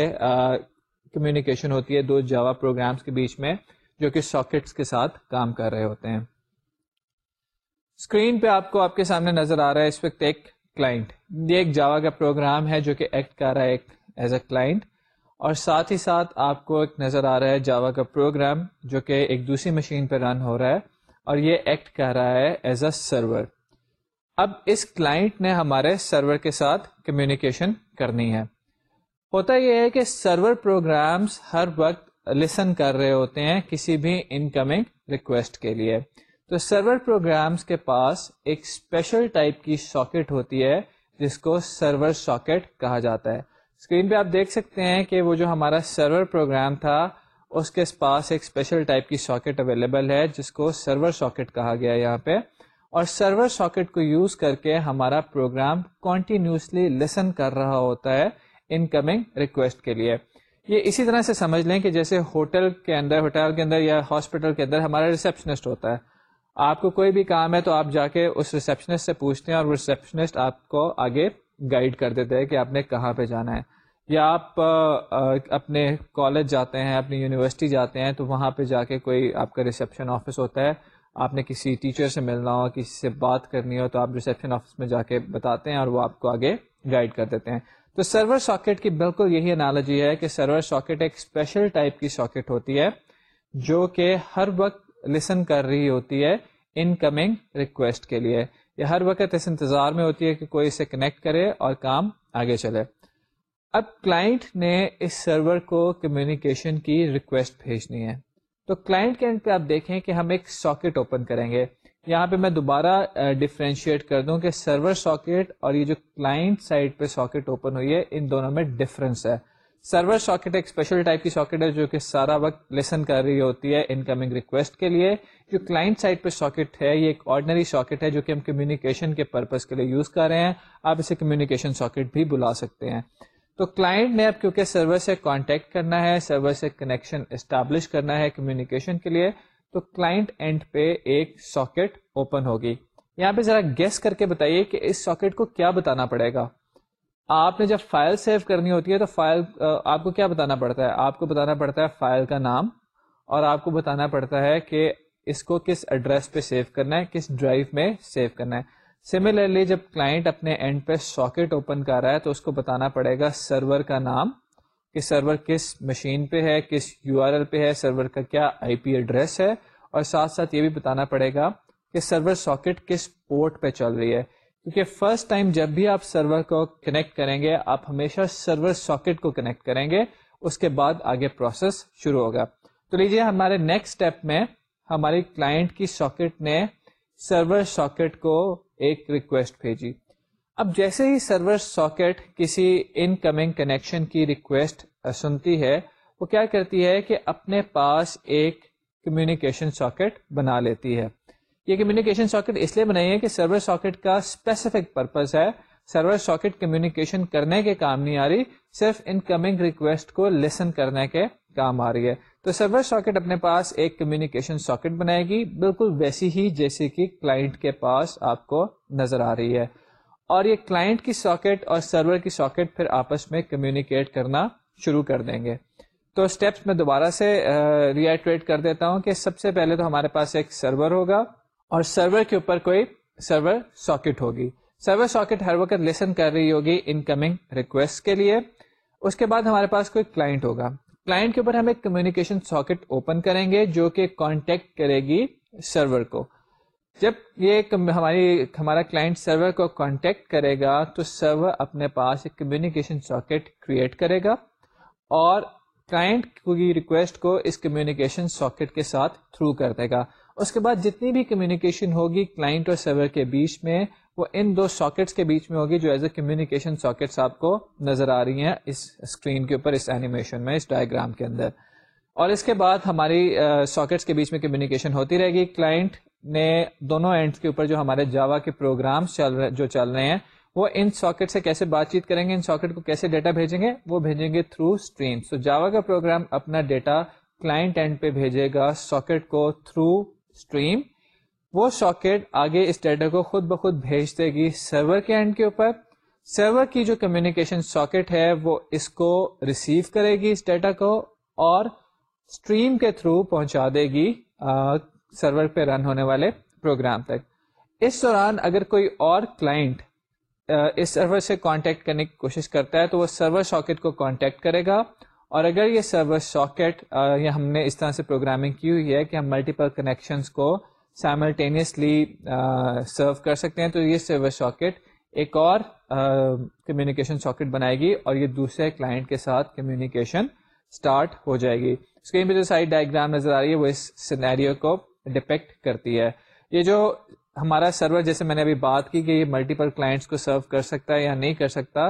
کمیونیکیشن ہوتی ہے دو جاوا پروگرامس کے بیچ میں جو کہ ساکٹس کے ساتھ کام کر رہے ہوتے ہیں اسکرین پہ آپ کو آپ کے سامنے نظر آ رہا ہے اس وقت ایک کلائنٹ یہ ایک جاوا کا پروگرام ہے جو کہ ایکٹ کر رہا ہے ایک ایز اے کلائنٹ اور ساتھ ہی ساتھ آپ کو ایک نظر آ رہا ہے جاوا کا پروگرام جو کہ ایک دوسری مشین پہ رن ہو رہا ہے اور یہ ایکٹ کر رہا ہے ایز اے سرور اب اس کلائنٹ نے ہمارے سرور کے ساتھ کمیونیکیشن کرنی ہے ہوتا یہ ہے کہ سرور پروگرامز ہر وقت لسن کر رہے ہوتے ہیں کسی بھی انکمنگ ریکویسٹ کے لیے تو سرور پروگرامز کے پاس ایک اسپیشل ٹائپ کی ساکٹ ہوتی ہے جس کو سرور ساکٹ کہا جاتا ہے اسکرین پہ آپ دیکھ سکتے ہیں کہ وہ جو ہمارا سرور پروگرام تھا اس کے پاس ایک اسپیشل ٹائپ کی ساکٹ اویلیبل ہے جس کو سرور ساکٹ کہا گیا ہے یہاں پہ اور سرور ساکٹ کو یوز کر کے ہمارا پروگرام کنٹینیوسلی لسن کر رہا ہوتا ہے ان کمنگ ریکویسٹ کے لیے یہ اسی طرح سے سمجھ لیں کہ جیسے ہوٹل کے اندر ہوٹل کے اندر یا ہاسپٹل کے اندر ہمارا ریسیپشنسٹ ہوتا ہے آپ کو کوئی بھی کام ہے تو آپ جا کے اس ریسیپشنسٹ سے پوچھتے ہیں اور وہ ریسیپشنسٹ آپ کو آگے گائڈ کر دیتے ہیں کہ آپ نے کہاں پہ جانا ہے یا آپ اپنے کالج جاتے ہیں اپنی یونیورسٹی جاتے ہیں تو وہاں پہ جا کے کوئی آپ کا ریسیپشن آفس ہوتا ہے آپ نے کسی ٹیچر سے ملنا ہو کسی سے بات کرنی ہو تو آپ ریسیپشن آفس میں جا کے بتاتے ہیں اور وہ آپ کو آگے گائڈ کر دیتے ہیں تو سرور ساکٹ کی بالکل یہی انالوجی ہے کہ سرور ساکٹ ایک اسپیشل ٹائپ کی ساکٹ ہوتی ہے جو کہ ہر وقت لسن کر رہی ہوتی ہے ان کمنگ ریکویسٹ کے لیے یا ہر وقت اس انتظار میں ہوتی ہے کہ کوئی اسے کنیکٹ کرے اور کام آگے چلے اب کلائنٹ نے اس سرور کو کمیونیکیشن کی ریکویسٹ بھیجنی ہے تو کلائنٹ کے اینڈ پہ آپ دیکھیں کہ ہم ایک ساکٹ اوپن کریں گے یہاں پہ میں دوبارہ ڈفرینشیٹ کر دوں کہ سرور ساکٹ اور یہ جو کلائنٹ سائٹ پہ ساکٹ اوپن ہوئی ہے ان دونوں میں ڈفرینس ہے سرور ساکٹ ایک اسپیشل ٹائپ کی ساکٹ ہے جو کہ سارا وقت لسن کر رہی ہوتی ہے ان کمنگ ریکویسٹ کے لیے جو کلائنٹ سائٹ پہ ساکٹ ہے یہ ایک آرڈنری ساکٹ ہے جو کہ ہم کمیونیکیشن کے پرپز کے لیے یوز کر رہے ہیں آپ اسے کمیونیکیشن ساکٹ بھی بلا سکتے ہیں تو کلائنٹ نے اب کیونکہ سرور سے کانٹیکٹ کرنا ہے سرور سے کنیکشن اسٹیبلش کرنا ہے کمیونیکیشن کے لیے تو کلائنٹ اینڈ پہ ایک ساکٹ اوپن ہوگی یہاں پہ ذرا گیس کر کے بتائیے کہ اس ساکٹ کو کیا بتانا پڑے گا آپ نے جب فائل سیو کرنی ہوتی ہے تو فائل آپ کو کیا بتانا پڑتا ہے آپ کو بتانا پڑتا ہے فائل کا نام اور آپ کو بتانا پڑتا ہے کہ اس کو کس ایڈریس پہ سیو کرنا ہے کس ڈرائیو میں سیو کرنا ہے سملرلی جب کلائنٹ اپنے اینڈ پہ ساکٹ اوپن کر رہا ہے تو اس کو بتانا پڑے گا سرور کا نام کہ سرور کس مشین پہ ہے کس یو آر ایل پہ ہے سرور کا کیا آئی پی ایڈریس ہے اور ساتھ ساتھ یہ بھی بتانا پڑے گا کہ سرور ساکٹ کس پورٹ پہ چل رہی ہے کیونکہ فرسٹ ٹائم جب بھی آپ سرور کو کنیکٹ کریں گے آپ ہمیشہ سرور ساکٹ کو کنیکٹ کریں گے اس کے بعد آگے پروسیس شروع ہوگا تو لیجیے ہمارے نیکسٹ اسٹیپ میں ہماری کلائنٹ کی ساکٹ نے سرور ساکٹ کو ایک ریکویسٹ بھیجی اب جیسے ہی سرور ساکٹ کسی ان کمنگ کنیکشن کی ریکویسٹ سنتی ہے وہ کیا کرتی ہے کہ اپنے پاس ایک کمیونیکیشن ساکٹ بنا لیتی ہے یہ کمیونیکیشن ساکٹ اس لیے بنائی ہے کہ سرور ساکٹ کا اسپیسیفک پرپز ہے سرور ساکٹ کمیونیکیشن کرنے کے کام نہیں آ رہی صرف ان کمنگ ریکویسٹ کو لسن کرنے کے کام آ رہی ہے تو سرور ساکٹ اپنے پاس ایک کمیونیکیشن ساکٹ بنائے گی بالکل ویسی ہی جیسے کہ کلائنٹ کے پاس آپ کو نظر آ رہی ہے اور یہ کلائنٹ کی ساکٹ اور سرور کی ساکٹ پھر آپس میں کمیونیکیٹ کرنا شروع کر دیں گے تو اسٹیپس میں دوبارہ سے ریئٹریٹ کر دیتا ہوں کہ سب سے پہلے تو ہمارے پاس ایک سرور ہوگا اور سرور کے اوپر کوئی سرور ساکٹ ہوگی سرور ساکٹ ہر وقت لسن کر رہی ہوگی ان کمنگ ریکویسٹ کے لیے اس کے بعد ہمارے پاس کوئی کلائنٹ ہوگا کلائنٹ کے اوپر ہم ایک کمیونیکیشن ساکٹ اوپن کریں گے جو کہ کانٹیکٹ کرے گی سرور کو جب یہ ہماری ہمارا کلائنٹ سرور کو کانٹیکٹ کرے گا تو سرور اپنے پاس ایک کمیونیکیشن ساکٹ کریٹ کرے گا اور کلائنٹ کی ریکویسٹ کو اس کمیونیکیشن ساکٹ کے ساتھ تھرو کر دے گا اس کے بعد جتنی بھی کمیونیکیشن ہوگی کلائنٹ اور سرور کے بیچ میں وہ ان دو ساکٹس کے بیچ میں ہوگی جو ایز اے کمیونیکیشن ساکٹس آپ کو نظر آ رہی ہیں اس اسکرین کے اوپر اس اینیمیشن میں اس کے اندر اور اس کے بعد ہماری ساکٹس کے بیچ میں کمیونیکیشن ہوتی رہے گی کلائنٹ نے دونوں کے اوپر جو ہمارے جاوا کے رہے جو چل رہے ہیں وہ ان ساکٹ سے کیسے بات چیت کریں گے ان ساکٹ کو کیسے ڈیٹا بھیجیں گے وہ بھیجیں گے تھرو اسٹریم سو جاوا کا پروگرام اپنا ڈیٹا کلائنٹ اینڈ پہ بھیجے گا ساکٹ کو تھرو اسٹریم وہ ساکٹ آگے اس ڈیٹا کو خود بخود بھیج دے گی سرور کے اینڈ کے اوپر سرور کی جو کمیونیکیشن ساکٹ ہے وہ اس کو ریسیو کرے گی اس ڈیٹا کو اور اسٹریم کے تھرو پہنچا دے گی سرور پہ رن ہونے والے پروگرام تک اس دوران اگر کوئی اور کلائنٹ اس سرور سے کانٹیکٹ کرنے کی کوشش کرتا ہے تو وہ سرور ساکٹ کو کانٹیکٹ کرے گا اور اگر یہ سرور ساکٹ یا ہم نے اس طرح سے پروگرامنگ کی ہوئی ہے کہ ہم ملٹیپل کنیکشنس کو سائملٹینیسلی سرو کر سکتے ہیں تو یہ سرور ساکٹ ایک اور کمیونیکیشن ساکٹ بنائے گی اور یہ دوسرے کلائنٹ کے ساتھ کمیونیکیشن اسٹارٹ ہو جائے گی اسکرین پہ جو سائڈ ڈائگرام نظر آ رہی ہے وہ اس سینیریو کو ڈپیکٹ کرتی ہے یہ جو ہمارا سرور جیسے میں نے ابھی بات کی کہ یہ ملٹیپل کلائنٹس کو سرو کر سکتا ہے یا نہیں کر سکتا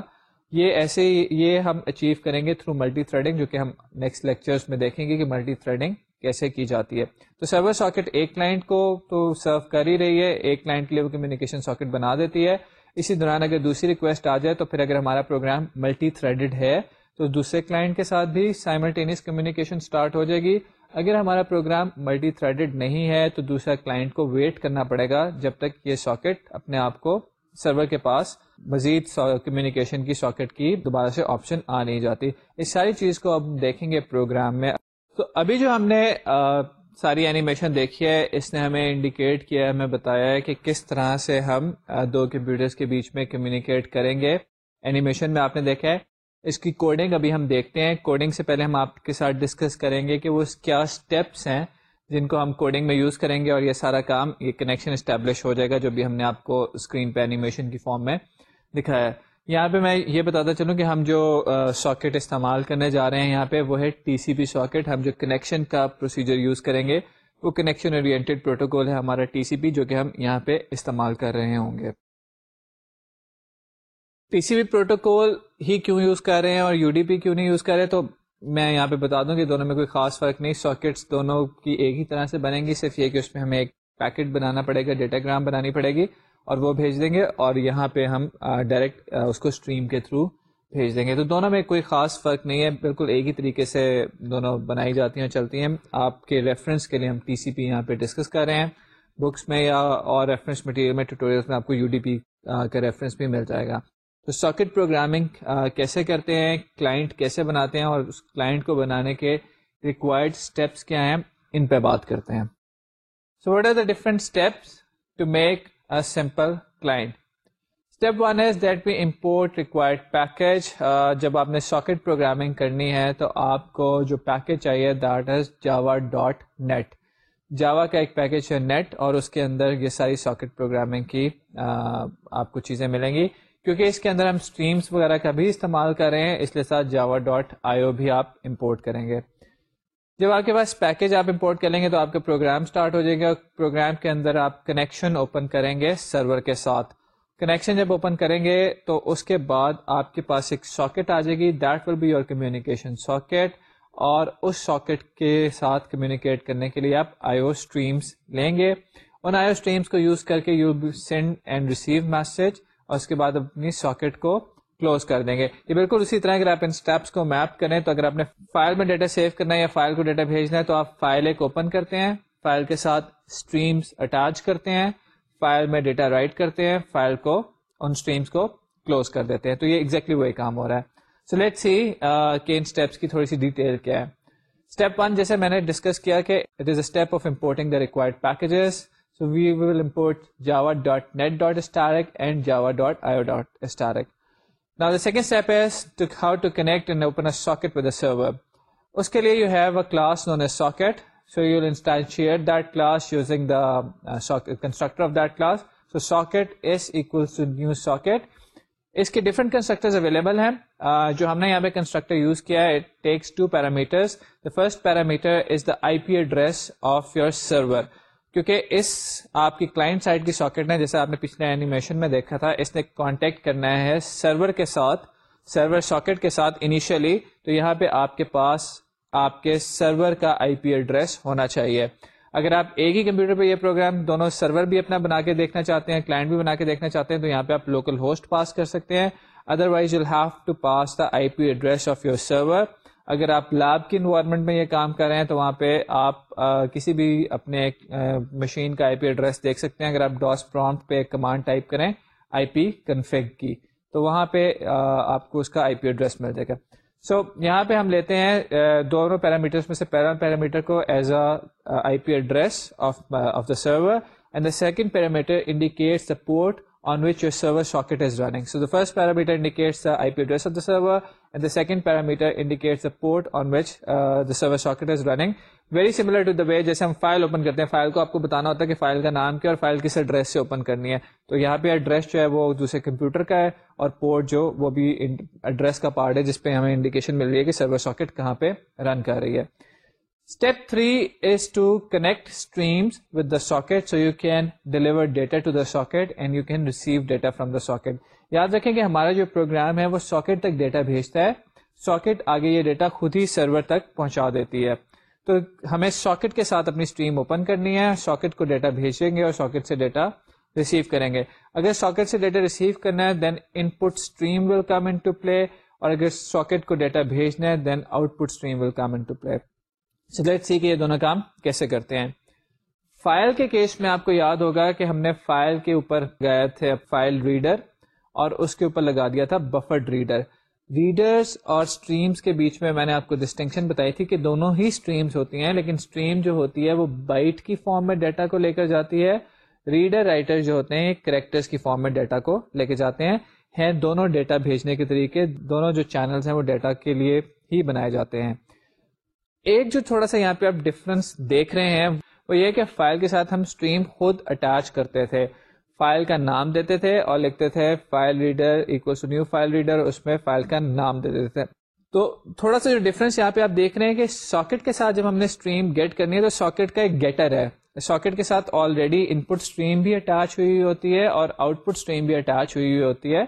یہ ایسے یہ ہم اچیو کریں گے تھرو ملٹی تھریڈنگ جو کہ ہم نیکسٹ لیکچرس میں دیکھیں گے کہ ملٹی تھریڈنگ کیسے کی جاتی ہے تو سرور ساکٹ ایک کلائنٹ کو تو سرو کر ہی رہی ہے ایک کلائنٹ کے لیے وہ کمیونیکیشن ساکٹ بنا دیتی ہے اسی دوران اگر دوسری ریکویسٹ آ جائے تو پھر اگر ہمارا پروگرام ملٹی تھریڈڈ ہے تو دوسرے کلائنٹ کے ساتھ بھی سائملٹینیس کمیونیکیشن اسٹارٹ ہو جائے گی اگر ہمارا پروگرام ملٹی تھریڈڈ نہیں ہے تو دوسرا کلائنٹ کو ویٹ کرنا پڑے گا جب تک یہ ساکٹ اپنے آپ کو سرور کے پاس مزید کمیونیکیشن کی ساکٹ کی دوبارہ سے آپشن آ نہیں جاتی اس ساری چیز کو اب دیکھیں گے پروگرام میں تو ابھی جو ہم نے ساری اینیمیشن دیکھی ہے اس نے ہمیں انڈیکیٹ کیا ہے ہمیں بتایا ہے کہ کس طرح سے ہم دو کمپیوٹرس کے بیچ میں کمیونیکیٹ کریں گے اینیمیشن میں آپ نے دیکھا ہے اس کی کوڈنگ ابھی ہم دیکھتے ہیں کوڈنگ سے پہلے ہم آپ کے ساتھ ڈسکس کریں گے کہ وہ کیا اسٹیپس ہیں جن کو ہم کوڈنگ میں یوز کریں گے اور یہ سارا کام یہ کنیکشن اسٹیبلش ہو جائے گا جو بھی ہم نے آپ کو اسکرین پہ اینیمیشن کی فارم میں دکھایا ہے یہاں پہ میں یہ بتاتا چلوں کہ ہم جو ساکٹ استعمال کرنے جا رہے ہیں یہاں پہ وہ ہے ٹی سی پی ساکٹ ہم جو کنیکشن کا پروسیجر یوز کریں گے وہ کنیکشن اورینٹیڈ پروٹوکول ہے ہمارا ٹی سی پی جو کہ ہم یہاں پہ استعمال کر رہے ہوں گے ٹی سی پی پروٹوکول ہی کیوں یوز کر رہے ہیں اور یو ڈی پی کیوں نہیں یوز کر رہے تو میں یہاں پہ بتا دوں کہ دونوں میں کوئی خاص فرق نہیں ساکٹس دونوں کی ایک ہی طرح سے بنیں گی صرف یہ کہ اس میں ہمیں ایک پیکٹ بنانا پڑے گا ڈیٹاگرام بنانی پڑے گی اور وہ بھیج دیں گے اور یہاں پہ ہم ڈائریکٹ اس کو اسٹریم کے تھرو بھیج دیں گے تو دونوں میں کوئی خاص فرق نہیں ہے بالکل ایک ہی طریقے سے دونوں بنائی جاتی ہیں چلتی ہیں آپ کے ریفرنس کے لیے ہم ٹی سی پی یہاں پہ ڈسکس کر رہے ہیں بکس میں یا اور ریفرنس مٹیریل میں ٹیٹوریلس میں آپ کو یو ڈی پی کا ریفرنس بھی مل جائے گا تو ساکٹ پروگرامنگ کیسے کرتے ہیں کلائنٹ کیسے بناتے ہیں اور اس کلائنٹ کو بنانے کے ریکوائرڈ اسٹیپس کیا ہیں ان پہ بات کرتے ہیں so what are the different steps to make simple client step one is that be import required package جب آپ نے ساکٹ پروگرامنگ کرنی ہے تو آپ کو جو پیکج چاہیے از جاوا ڈاٹ نیٹ جاوا کا ایک پیکج ہے نیٹ اور اس کے اندر یہ ساری ساکٹ پروگرامنگ کی آپ کو چیزیں ملیں گی کیونکہ اس کے اندر ہم اسٹریمس وغیرہ کا بھی استعمال کر رہے ہیں اس لیے ساتھ جاوا ڈاٹ آئی او بھی آپ امپورٹ کریں گے جب آپ کے پاس پیکج آپ امپورٹ کر لیں گے تو آپ کا پروگرام اسٹارٹ ہو جائے گا پروگرام کے اندر آپ کنیکشن اوپن کریں گے سرور کے ساتھ کنیکشن جب اوپن کریں گے تو اس کے بعد آپ کے پاس ایک ساکٹ آ جائے گی that will be your communication socket اور اس ساکٹ کے ساتھ کمیونیکیٹ کرنے کے لیے آپ آئی او اسٹریمس لیں گے ان آئی او اسٹریمس کو یوز کر کے you send and receive message اور اس کے بعد اپنی ساکٹ کو کلوز کر دیں گے یہ بالکل اسی طرح اگر آپ ان اسٹیپس کو میپ کریں تو اگر آپ نے فائل میں ڈیٹا سیو کرنا ہے یا فائل کو ڈیٹا بھیجنا ہے تو آپ فائل ایک اوپن کرتے ہیں فائل کے ساتھ اسٹریمس اٹیچ کرتے ہیں فائل میں ڈیٹا رائٹ کرتے ہیں فائل کو ان اسٹریمس کو کلوز کر دیتے ہیں تو یہ ایگزیکٹلی exactly وہی کام ہو رہا ہے سو لیٹ سی کہ ان اسٹیپس کی تھوڑی سی ڈیٹیل کیا ہے اسٹیپ ون جیسے میں نے ڈسکس کیا کہ it is step of importing the required packages so we will import Java dot net dot star and Java dot I O dot star different constructor available ہیں جو ہم نے یہاں پہ کنسٹرکٹر یوز کیا ہے first parameter is the address of your server کیونکہ اس آپ کی کلائنٹ سائٹ کی ساکٹ نے جیسے آپ نے پچھلے اینیمیشن میں دیکھا تھا اس نے کانٹیکٹ کرنا ہے سرور کے ساتھ سرور ساکٹ کے ساتھ انیشلی تو یہاں پہ آپ کے پاس آپ کے سرور کا آئی پی ایڈریس ہونا چاہیے اگر آپ ایک ہی کمپیوٹر پہ یہ پروگرام دونوں سرور بھی اپنا بنا کے دیکھنا چاہتے ہیں کلائنٹ بھی بنا کے دیکھنا چاہتے ہیں تو یہاں پہ آپ لوکل ہوسٹ پاس کر سکتے ہیں otherwise you have to pass the I P address of your server اگر آپ لیب کے انوائرمنٹ میں یہ کام کر رہے ہیں تو وہاں پہ آپ کسی بھی اپنے مشین کا آئی پی ایڈریس دیکھ سکتے ہیں اگر آپ ڈاس پرونٹ پہ کمانڈ ٹائپ کریں آئی پی کنفیگ کی تو وہاں پہ آپ کو اس کا آئی پی ایڈریس مل جائے گا سو یہاں پہ ہم لیتے ہیں دونوں پیرامیٹر میں سے پہلا پیرامیٹر کو as a I P address of the server and the second parameter indicate support on which your server server socket is running. So the the the the first parameter indicates IP address of and Very similar to the way جیسے ہم file open کرتے ہیں file کو آپ کو بتانا ہوتا ہے کہ فائل کا نام کیا اور فائل کس ایڈریس سے اوپن کرنی ہے تو یہاں پہ ایڈریس جو ہے وہ دوسرے کمپیوٹر کا ہے اور پورٹ جو وہ بھی ایڈریس کا پارٹ ہے جس پہ ہمیں انڈیکیشن مل رہی ہے کہ سرور ساکٹ کہاں پہ رن کر رہی ہے step three is to connect stream with the socket so you can deliver data to the socket and you can receive data from the socket یاد رکھیں کہ ہمارا جو پروگرام ہے وہ ساکٹ تک ڈیٹا بھیجتا ہے ساکٹ آگے یہ ڈیٹا خود ہی سرور تک پہنچا دیتی ہے تو ہمیں ساکٹ کے ساتھ اپنی اسٹریم اوپن کرنی ہے ساکٹ کو ڈیٹا بھیجیں گے اور ساکٹ سے ڈیٹا ریسیو کریں گے اگر ساکٹ سے ڈیٹا ریسیو کرنا ہے دین ان پٹ stream will come into پلے اور اگر ساکٹ کو ڈیٹا بھیجنا ہے then output stream will come into play let see کہ یہ دونوں کام کیسے کرتے ہیں فائل کے کیس میں آپ کو یاد ہوگا کہ ہم نے فائل کے اوپر گئے تھے فائل ریڈر اور اس کے اوپر لگا دیا تھا بفرڈ ریڈر ریڈرس اور اسٹریمس کے بیچ میں میں نے آپ کو ڈسٹنکشن بتائی تھی کہ دونوں ہی اسٹریمس ہوتی ہیں لیکن اسٹریم جو ہوتی ہے وہ بائٹ کی فارم میں ڈیٹا کو لے کر جاتی ہے ریڈر رائٹر جو ہوتے ہیں کریکٹرز کی فارم میں ڈیٹا کو لے کے جاتے ہیں دونوں ڈیٹا بھیجنے کے طریقے دونوں جو چینلس ہیں وہ ڈیٹا کے لیے ہی بنائے جاتے ہیں ایک جو تھوڑا سا یہاں پہ آپ ڈفرنس دیکھ رہے ہیں وہ یہ کہ فائل کے ساتھ ہم اسٹریم خود اٹیچ کرتے تھے فائل کا نام دیتے تھے اور لکھتے تھے file reader equals new file reader اس میں فائل کا نام دے دیتے تھے تو تھوڑا سا جو ڈفرنس یہاں پہ آپ دیکھ رہے ہیں کہ ساکٹ کے ساتھ جب ہم نے اسٹریم گیٹ کرنی ہے تو ساکٹ کا ایک گیٹر ہے ساکٹ کے ساتھ آلریڈی ان پٹ اسٹریم بھی اٹیچ ہوئی ہوتی ہے اور آؤٹ پٹ اسٹریم بھی اٹیچ ہوئی ہوئی ہوتی ہے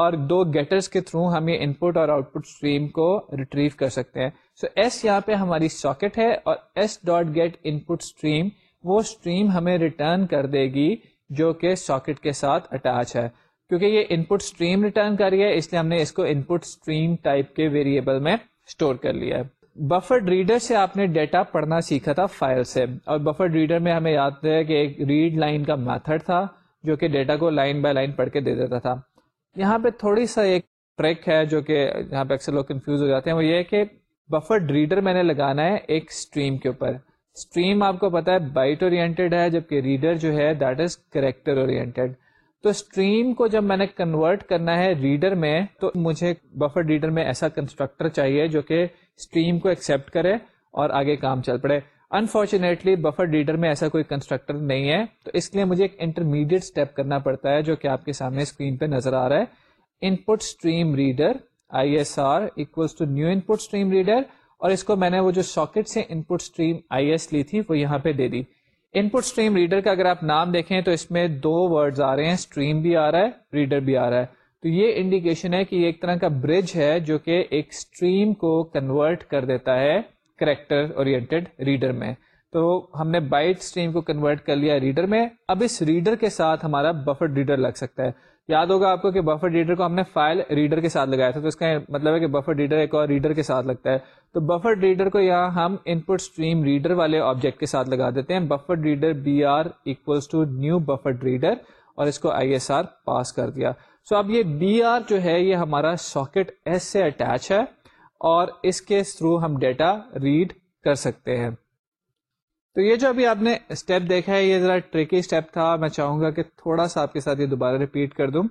اور دو گیٹرس کے تھرو ہم یہ ان پٹ اور آؤٹ پٹ اسٹریم کو ریٹریو کر سکتے ہیں سو ایس یہاں پہ ہماری ساکٹ ہے اور S dot get input stream وہ اسٹریم ہمیں ریٹرن کر دے گی جو کہ ساکٹ کے ساتھ اٹیچ ہے کیونکہ یہ ان پٹ اسٹریم ریٹرن کر رہی ہے اس لیے ہم نے اس کو ان پٹ اسٹریم ٹائپ کے ویریبل میں اسٹور کر لیا ہے بفر ریڈر سے آپ نے ڈیٹا پڑھنا سیکھا تھا فائل سے اور بفر ریڈر میں ہمیں یاد ہے کہ ایک ریڈ لائن کا میتھڈ تھا جو کہ ڈیٹا کو لائن بائی لائن پڑھ کے دے دیتا تھا یہاں پہ تھوڑی سا ایک ٹریک ہے جو کہ یہاں پہ اکثر لوگ کنفیوز ہو جاتے ہیں وہ یہ کہ بفرڈ ریڈر میں نے لگانا ہے ایک اسٹریم کے اوپر اسٹریم آپ کو پتا ہے بائٹ اورینٹیڈ ہے جبکہ ریڈر جو ہے دیٹ از کریکٹر اورینٹیڈ تو اسٹریم کو جب میں نے کنورٹ کرنا ہے ریڈر میں تو مجھے بفر ریڈر میں ایسا کنسٹرکٹر چاہیے جو کہ اسٹریم کو ایکسپٹ کرے اور آگے کام چل پڑے انفارچونیٹلی بفر ڈیڈر میں ایسا کوئی کنسٹرکٹر نہیں ہے تو اس لیے مجھے ایک انٹرمیڈیٹ اسٹیپ کرنا پڑتا ہے جو کہ آپ کے سامنے اسکرین پہ نظر آ رہا ہے input stream reader I S R to new input stream reader اور اس کو میں نے وہ جو ساکٹ سے ان پٹ اسٹریم آئی ایس لی تھی وہ یہاں پہ دے دی ان پٹ اسٹریم ریڈر کا اگر آپ نام دیکھیں تو اس میں دو ورڈز آ رہے ہیں اسٹریم بھی آ رہا ہے ریڈر بھی آ رہا ہے تو یہ انڈیکیشن ہے کہ یہ ایک طرح کا برج ہے جو کہ ایک اسٹریم کو کنورٹ کر دیتا ہے کریکٹر اورینٹیڈ ریڈر میں تو ہم نے بائٹ اسٹریم کو کنورٹ کر لیا ریڈر میں اب اس ریڈر کے ساتھ ہمارا بفر ریڈر لگ سکتا ہے یاد ہوگا آپ کو کہ بفر ریڈر کو ہم نے فائل ریڈر کے ساتھ لگایا تھا تو اس کا مطلب ہے کہ بفر ریڈر ایک اور ریڈر کے ساتھ لگتا ہے تو بفر ریڈر کو یہاں ہم ان پٹ اسٹریم ریڈر والے آبجیکٹ کے ساتھ لگا دیتے ہیں buffer reader B R to new buffer reader اور اس کو آئی ایس آر پاس کر دیا سو اب یہ بی آر جو ہے یہ ہمارا ساکٹ ایس سے اٹیچ ہے اور اس کے تھرو ہم ڈیٹا ریڈ کر سکتے ہیں تو یہ جو ابھی آپ نے اسٹیپ دیکھا ہے یہ ذرا ٹریکی اسٹیپ تھا میں چاہوں گا کہ تھوڑا سا آپ کے ساتھ یہ دوبارہ ریپیٹ کر دوں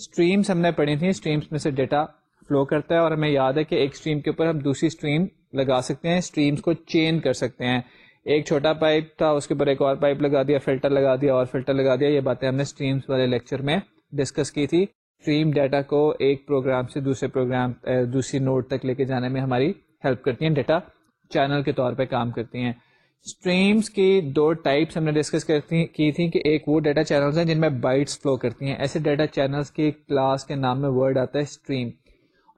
اسٹریمس ہم نے پڑھی تھیں اسٹریمس میں سے ڈیٹا فلو کرتا ہے اور ہمیں یاد ہے کہ ایک اسٹریم کے اوپر ہم دوسری اسٹریم لگا سکتے ہیں اسٹریمس کو چین کر سکتے ہیں ایک چھوٹا پائپ تھا اس کے اوپر ایک اور پائپ لگا دیا فلٹر لگا دیا اور فلٹر لگا دیا یہ باتیں ہم نے اسٹریمس والے لیکچر میں ڈسکس کی تھی اسٹریم ڈیٹا کو ایک پروگرام سے دوسرے پروگرام دوسری نوٹ تک لے کے جانے میں ہماری ہیلپ کرتی ہیں ڈیٹا چینل کے طور پہ کام کرتی ہیں اسٹریمس کی دو ٹائپس ہم نے ڈسکس کرتی کی تھیں کہ ایک وہ ڈیٹا چینلس ہیں جن میں بائٹس فلو کرتی ہیں ایسے ڈیٹا چینلس کی کلاس کے نام میں ورڈ آتا ہے اسٹریم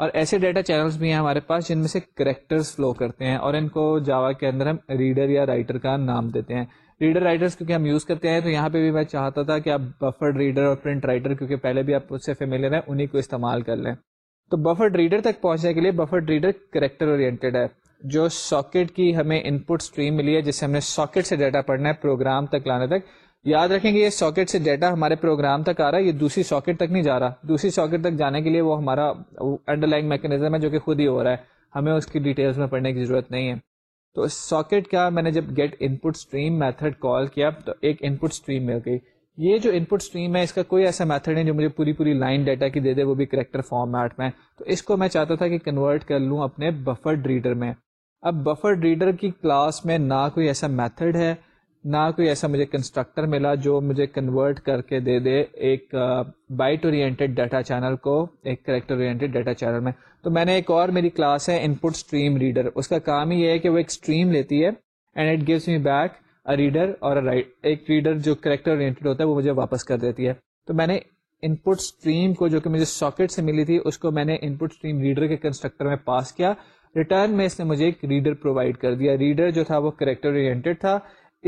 اور ایسے ڈیٹا چینلس بھی ہیں ہمارے پاس جن میں سے کریکٹرز فلو کرتے ہیں اور ان کو جاوا کے اندر ہم ریڈر یا رائٹر کا نام دیتے ہیں ریڈر رائٹرس کیونکہ ہم یوز کرتے ہیں تو یہاں پہ بھی میں چاہتا تھا کہ آپ بفرڈ ریڈر اور پرنٹ رائٹر کیونکہ پہلے بھی آپ اس سے فیمل رہے ہیں انہیں کو استعمال کر لیں تو بفرڈ ریڈر تک پہنچنے کے لیے بفرڈ ریڈر کریکٹر اورینٹیڈ ہے جو ساکٹ کی ہمیں ان پٹ اسٹریم ملی ہے جسے ہم نے ساکٹ سے ڈیٹا پڑھنا ہے پروگرام تک لانے تک یاد رکھیں گے یہ ساکٹ سے ڈیٹا ہمارے پروگرام تک آ رہا ہے یہ دوسری ساکٹ تک نہیں جا رہا دوسری ساکٹ تک جانے کے لیے وہ ہمارا انڈر لائن میکینزم ہے جو کہ خود ہی ہو رہا ہے ہمیں اس کی ڈیٹیلس میں پڑھنے کی ضرورت نہیں ہے تو ساکٹ کا میں نے جب get input stream method call کیا تو ایک ان پٹ اسٹریم مل گئی یہ جو ان پٹ اسٹریم ہے اس کا کوئی ایسا میتھڈ ہے جو مجھے پوری پوری لائن ڈیٹا کی دے دے وہ بھی کریکٹر فارمیٹ میں تو اس کو میں چاہتا تھا کہ کنورٹ کر لوں اپنے بفر ریڈر میں اب بفرڈ ریڈر کی کلاس میں نہ کوئی ایسا میتھڈ ہے نہ کوئی ایسا مجھے کنسٹرکٹر ملا جو مجھے کنورٹ کر کے دے دے ایک بائٹ اورینٹیڈ ڈیٹا چینل کو ایک کریکٹر اورینٹیڈ ڈیٹا چینل میں تو میں نے ایک اور میری کلاس ہے ان پٹ اسٹریم ریڈر اس کا کام یہ ہے کہ وہ ایک اسٹریم لیتی ہے and it gives me back reader اور ایک ریڈر جو کریکٹر وہ مجھے واپس کر دیتی ہے تو میں نے ان پٹ اسٹریم کو جو کہ مجھے ساکٹ سے ملی تھی اس کو میں نے ان پٹ اسٹریم ریڈر کے کنسٹرکٹر میں پاس کیا ریٹرن میں اس نے مجھے ایک ریڈر پرووائڈ کر دیا ریڈر جو تھا وہ کریکٹر اورینٹیڈ تھا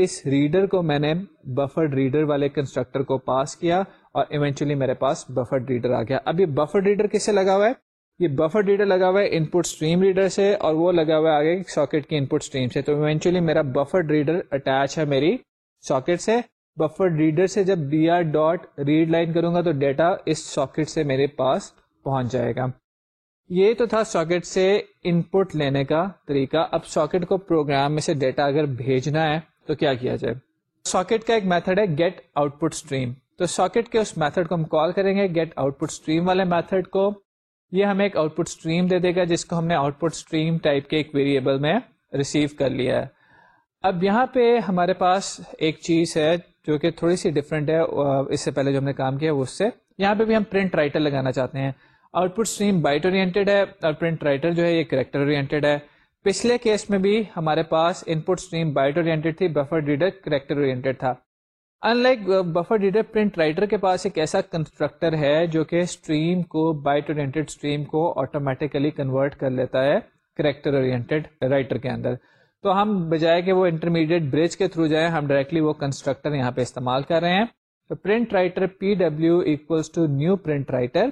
اس ریڈر کو میں نے بفرڈ ریڈر والے کنسٹرکٹر کو پاس کیا اور ایونچولی میرے پاس بفرڈ ریڈر آ گیا اب یہ بفر ریڈر کس سے لگا ہوا ہے یہ بفر ریڈر لگا ہوا ہے ان پٹ اسٹریم ریڈر سے اور وہ لگا ہوا ہے آگے ساکٹ کی ان پٹ اسٹریم سے تو ایونچولی میرا بفر ریڈر اٹیچ ہے میری ساکٹ سے بفر ریڈر سے جب B R dot read line کروں گا تو ڈیٹا اس ساکٹ سے میرے پاس پہنچ جائے گا یہ تو تھا ساکٹ سے ان پٹ لینے کا طریقہ اب ساکٹ کو پروگرام میں سے ڈیٹا اگر بھیجنا ہے تو کیا کیا جائے ساکٹ کا ایک میتھڈ ہے گیٹ آؤٹ پٹ اسٹریم تو ساکٹ کے اس میتھڈ کو ہم کال کریں گے گیٹ آؤٹ پٹ اسٹریم والے میتھڈ کو یہ ہمیں ایک آؤٹ پٹ اسٹریم دے دے گا جس کو ہم نے آؤٹ پٹ اسٹریم ٹائپ کے ایک ویریبل میں ریسیو کر لیا ہے اب یہاں پہ ہمارے پاس ایک چیز ہے جو کہ تھوڑی سی ڈفرینٹ ہے اس سے پہلے جو ہم نے کام کیا اس سے یہاں پہ بھی ہم پرنٹ رائٹر لگانا چاہتے ہیں آؤٹ پٹ اسٹریم بائٹ اور پرنٹ رائٹر جو ہے یہ کریکٹر اورینٹیڈ ہے پچھلے کیس میں بھی ہمارے پاس input stream byte oriented تھی بفر کریکٹر اورینٹیڈ تھا unlike buffer reader print writer کے پاس ایک ایسا کنسٹرکٹر ہے جو کہ اسٹریم کو بائٹ اورینٹیڈ اسٹریم کو آٹومیٹیکلی کنورٹ کر لیتا ہے کریکٹر اورینٹیڈ رائٹر کے اندر تو ہم بجائے کہ وہ انٹرمیڈیٹ بریج کے تھرو جائیں ہم ڈائریکٹلی وہ کنسٹرکٹر یہاں پہ استعمال کر رہے ہیں print writer P W equals to new print writer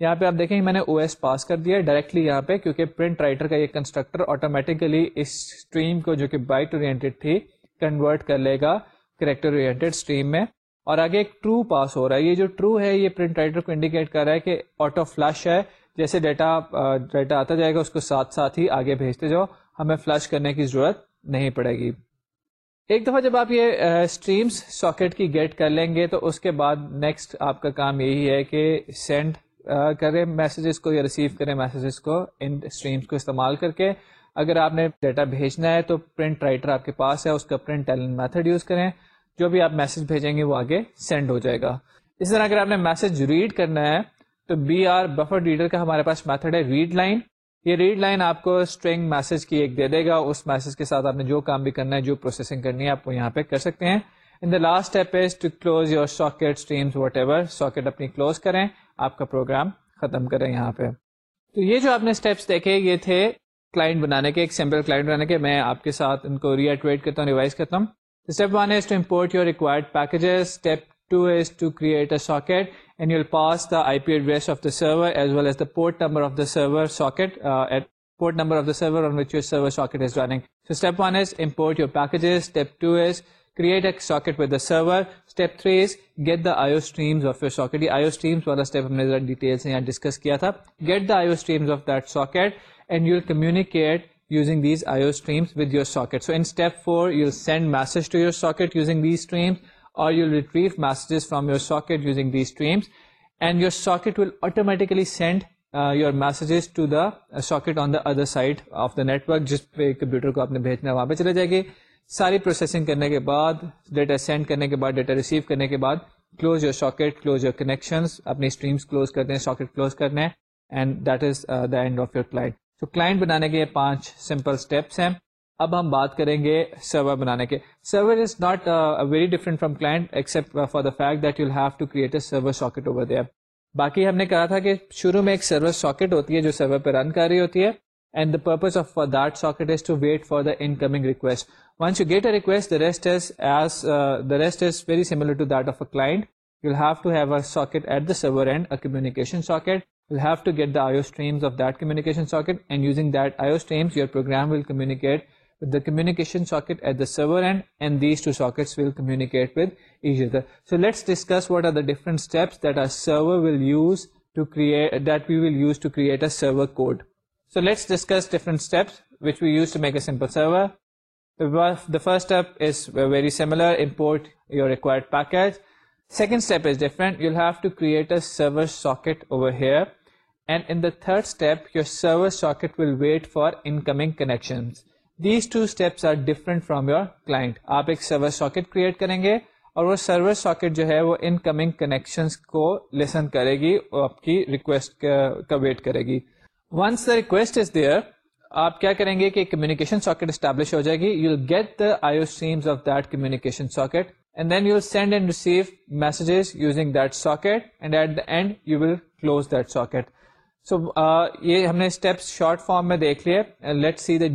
یہاں پہ آپ دیکھیں میں نے او ایس پاس کر دیا ہے ڈائریکٹلی یہاں پہ کیونکہ پرنٹ رائٹر کا یہ کنسٹرکٹر آٹومیٹکلی اسٹریم کو جو کہ بائٹ اورینٹیڈ تھی کنورٹ کر لے گا کریکٹر اورینٹیڈ اسٹریم میں اور آگے ایک ٹرو پاس ہو رہا ہے یہ جو ٹرو ہے یہ پرنٹ رائٹر کو انڈیکیٹ کر رہا ہے کہ آٹو فلش ہے جیسے ڈیٹا ڈیٹا آتا جائے گا اس کو ساتھ ساتھ ہی آگے بھیجتے جاؤ ہمیں فلش کرنے کی ضرورت نہیں پڑے گی ایک دفعہ جب آپ یہ اسٹریمس ساکٹ کی گیٹ کر لیں گے تو اس کے بعد نیکسٹ آپ کا کام یہی ہے کہ سینڈ کرے میسیجز کو یا ریسیو کرے میسیجز کو ان اسٹریمس کو استعمال کر کے اگر آپ نے ڈیٹا بھیجنا ہے تو پرنٹ رائٹر آپ کے پاس ہے اس کا پرنٹ میتھڈ یوز کریں جو بھی آپ میسج بھیجیں گے وہ آگے سینڈ ہو جائے گا اس طرح اگر آپ نے میسج ریڈ کرنا ہے تو بی آر بفر ریڈر کا ہمارے پاس میتھڈ ہے ریڈ لائن یہ ریڈ لائن آپ کو اسٹرنگ میسج کی ایک دے دے گا اس میسج کے ساتھ آپ نے جو کام بھی کرنا ہے جو پروسیسنگ کرنی ہے آپ کو یہاں پہ کر سکتے ہیں in the last step is to close your socket streams whatever socket اپنی کلوز کریں آپ کا پروگرام ختم کریں یہاں پہ تو یہ جو آپ نے اسٹیپس دیکھے یہ تھے کلائنٹ بنانے کے ایک سمپل کلائنٹ بنانے کے میں آپ کے ساتھ ان کو ریٹویٹ کرتا ہوں ریوائز کرتا ہوں step one is to import your required packages step two is to create a socket and you will pass the I P address of the server as well as the port number of the server socket at port number of the server on which your server socket is running so step one is import your packages step two is create a socket with the server step 3 is get the IO streams of your socket یہ IO streams والا step ہم نے ذرا detail سے یہاں discuss کیا تھا get the IO streams of that socket and you'll communicate using these IO streams with your socket so in step 4 you'll send message to your socket using these streams or you'll retrieve messages from your socket using these streams and your socket will automatically send Uh, your messages to the uh, socket on the other side of the network جس پہ computer کو آپ نے بھیجنا ہے وہاں پہ چلے جائے گی ساری پروسیسنگ کرنے کے بعد ڈیٹا سینڈ کرنے کے بعد ڈیٹا ریسیو کرنے کے بعد close your socket close your connection اپنی اسٹریمس کلوز کرتے ہیں ساکٹ کلوز کرنے and that is the end of your client تو کلائنٹ بنانے کے پانچ سمپل اسٹیپس ہیں اب ہم بات کریں گے سرور بنانے کے server is not very different from client except for the fact that you have to create a server socket over there باقی ہم نے کہا تھا کہ شروع میں ایک سرور ساکٹ ہوتی ہے جو سرور پہ رن کر رہی ہوتی ہے and the purpose of uh, that socket is to wait for the incoming request. Once you get a request, uh, the rest is very similar to that of a client. You'll have to have a socket at the server end, a communication socket. You'll have to get the IO streams of that communication socket, and using that IO streams, your program will communicate with the communication socket at the server end, and these two sockets will communicate with each other. So let's discuss what are the different steps that our server will use to create, that we will use to create a server code. So let's discuss different server first you required second you have to create a server here and in third step your server socket will wait for incoming connection these two steps are different from your client آپ ایک server socket create کریں گے اور وہ سرور socket جو ہے وہ in coming connection کو لسن کرے گی اور آپ کی ریکویسٹ کا ویٹ کرے گی once the request is there آپ کیا کریں گے کہ کمیونیکیشن ساکٹ اسٹیبلش ہو جائے گی you you you get the the seems of that that that communication socket socket socket and and and and then send receive messages using at close so یہ ہم نے اسٹیپس شارٹ فارم میں دیکھ لیے let see the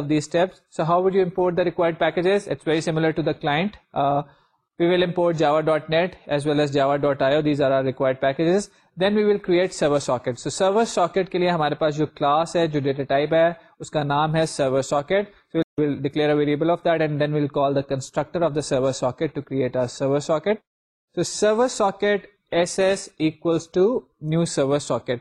of steps so how would you import the required requires it's very similar to the client we we will will import java.net as as well java.io these are our required packages then create server server socket socket so جو data type ہے اس کا نام ہے socket so server socket ss equals to new server socket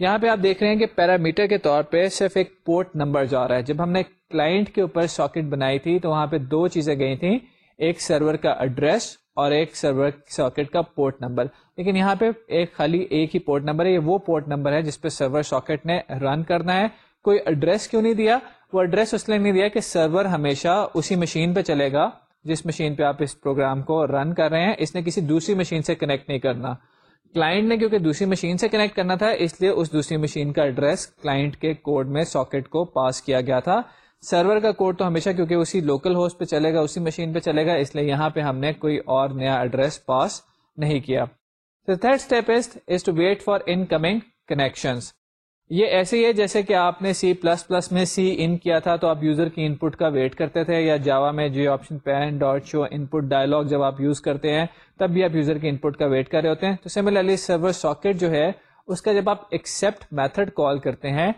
یہاں پہ آپ دیکھ رہے ہیں کہ پیرامیٹر کے طور پہ صرف ایک پورٹ نمبر جا رہا ہے جب ہم نے کلائنٹ کے اوپر ساکٹ بنائی تھی تو وہاں پہ دو چیزیں گئی تھیں ایک سرور کا ایڈریس اور ایک سرور ساکٹ کا پورٹ نمبر لیکن یہاں پہ ایک خالی ایک ہی پورٹ نمبر ہے یہ وہ پورٹ نمبر ہے جس پہ سرور ساکٹ نے رن کرنا ہے کوئی ایڈریس کیوں نہیں دیا وہ ایڈریس اس لیے نہیں دیا کہ سرور ہمیشہ اسی مشین پہ چلے گا جس مشین پہ آپ اس پروگرام کو رن کر رہے ہیں اس نے کسی دوسری مشین سے کنیکٹ نہیں کرنا کلائنٹ نے کیونکہ دوسری مشین سے کنیکٹ کرنا تھا اس لیے اس دوسری مشین کا ایڈریس کلائنٹ کے کوڈ میں ساکٹ کو پاس کیا گیا تھا سرور کا کوڈ تو ہمیشہ کیونکہ اسی لوکل ہوسٹ پہ چلے گا اسی مشین پہ چلے گا اس لیے یہاں پہ ہم نے کوئی اور نیا ایڈریس پاس نہیں کیا third step is to wait for incoming connections یہ ایسے ہی ہے جیسے کہ آپ نے سی پلس پلس میں سی ان کیا تھا تو آپ یوزر کی ان پٹ کا ویٹ کرتے تھے یا جاوا میں جو option pane dot show input dialog جب آپ یوز کرتے ہیں تب بھی آپ یوزر کی ان پٹ کا ویٹ کر رہے ہوتے ہیں تو سملرلی سرور ساکٹ جو ہے اس کا جب آپ ایکسپٹ میتھڈ کال کرتے ہیں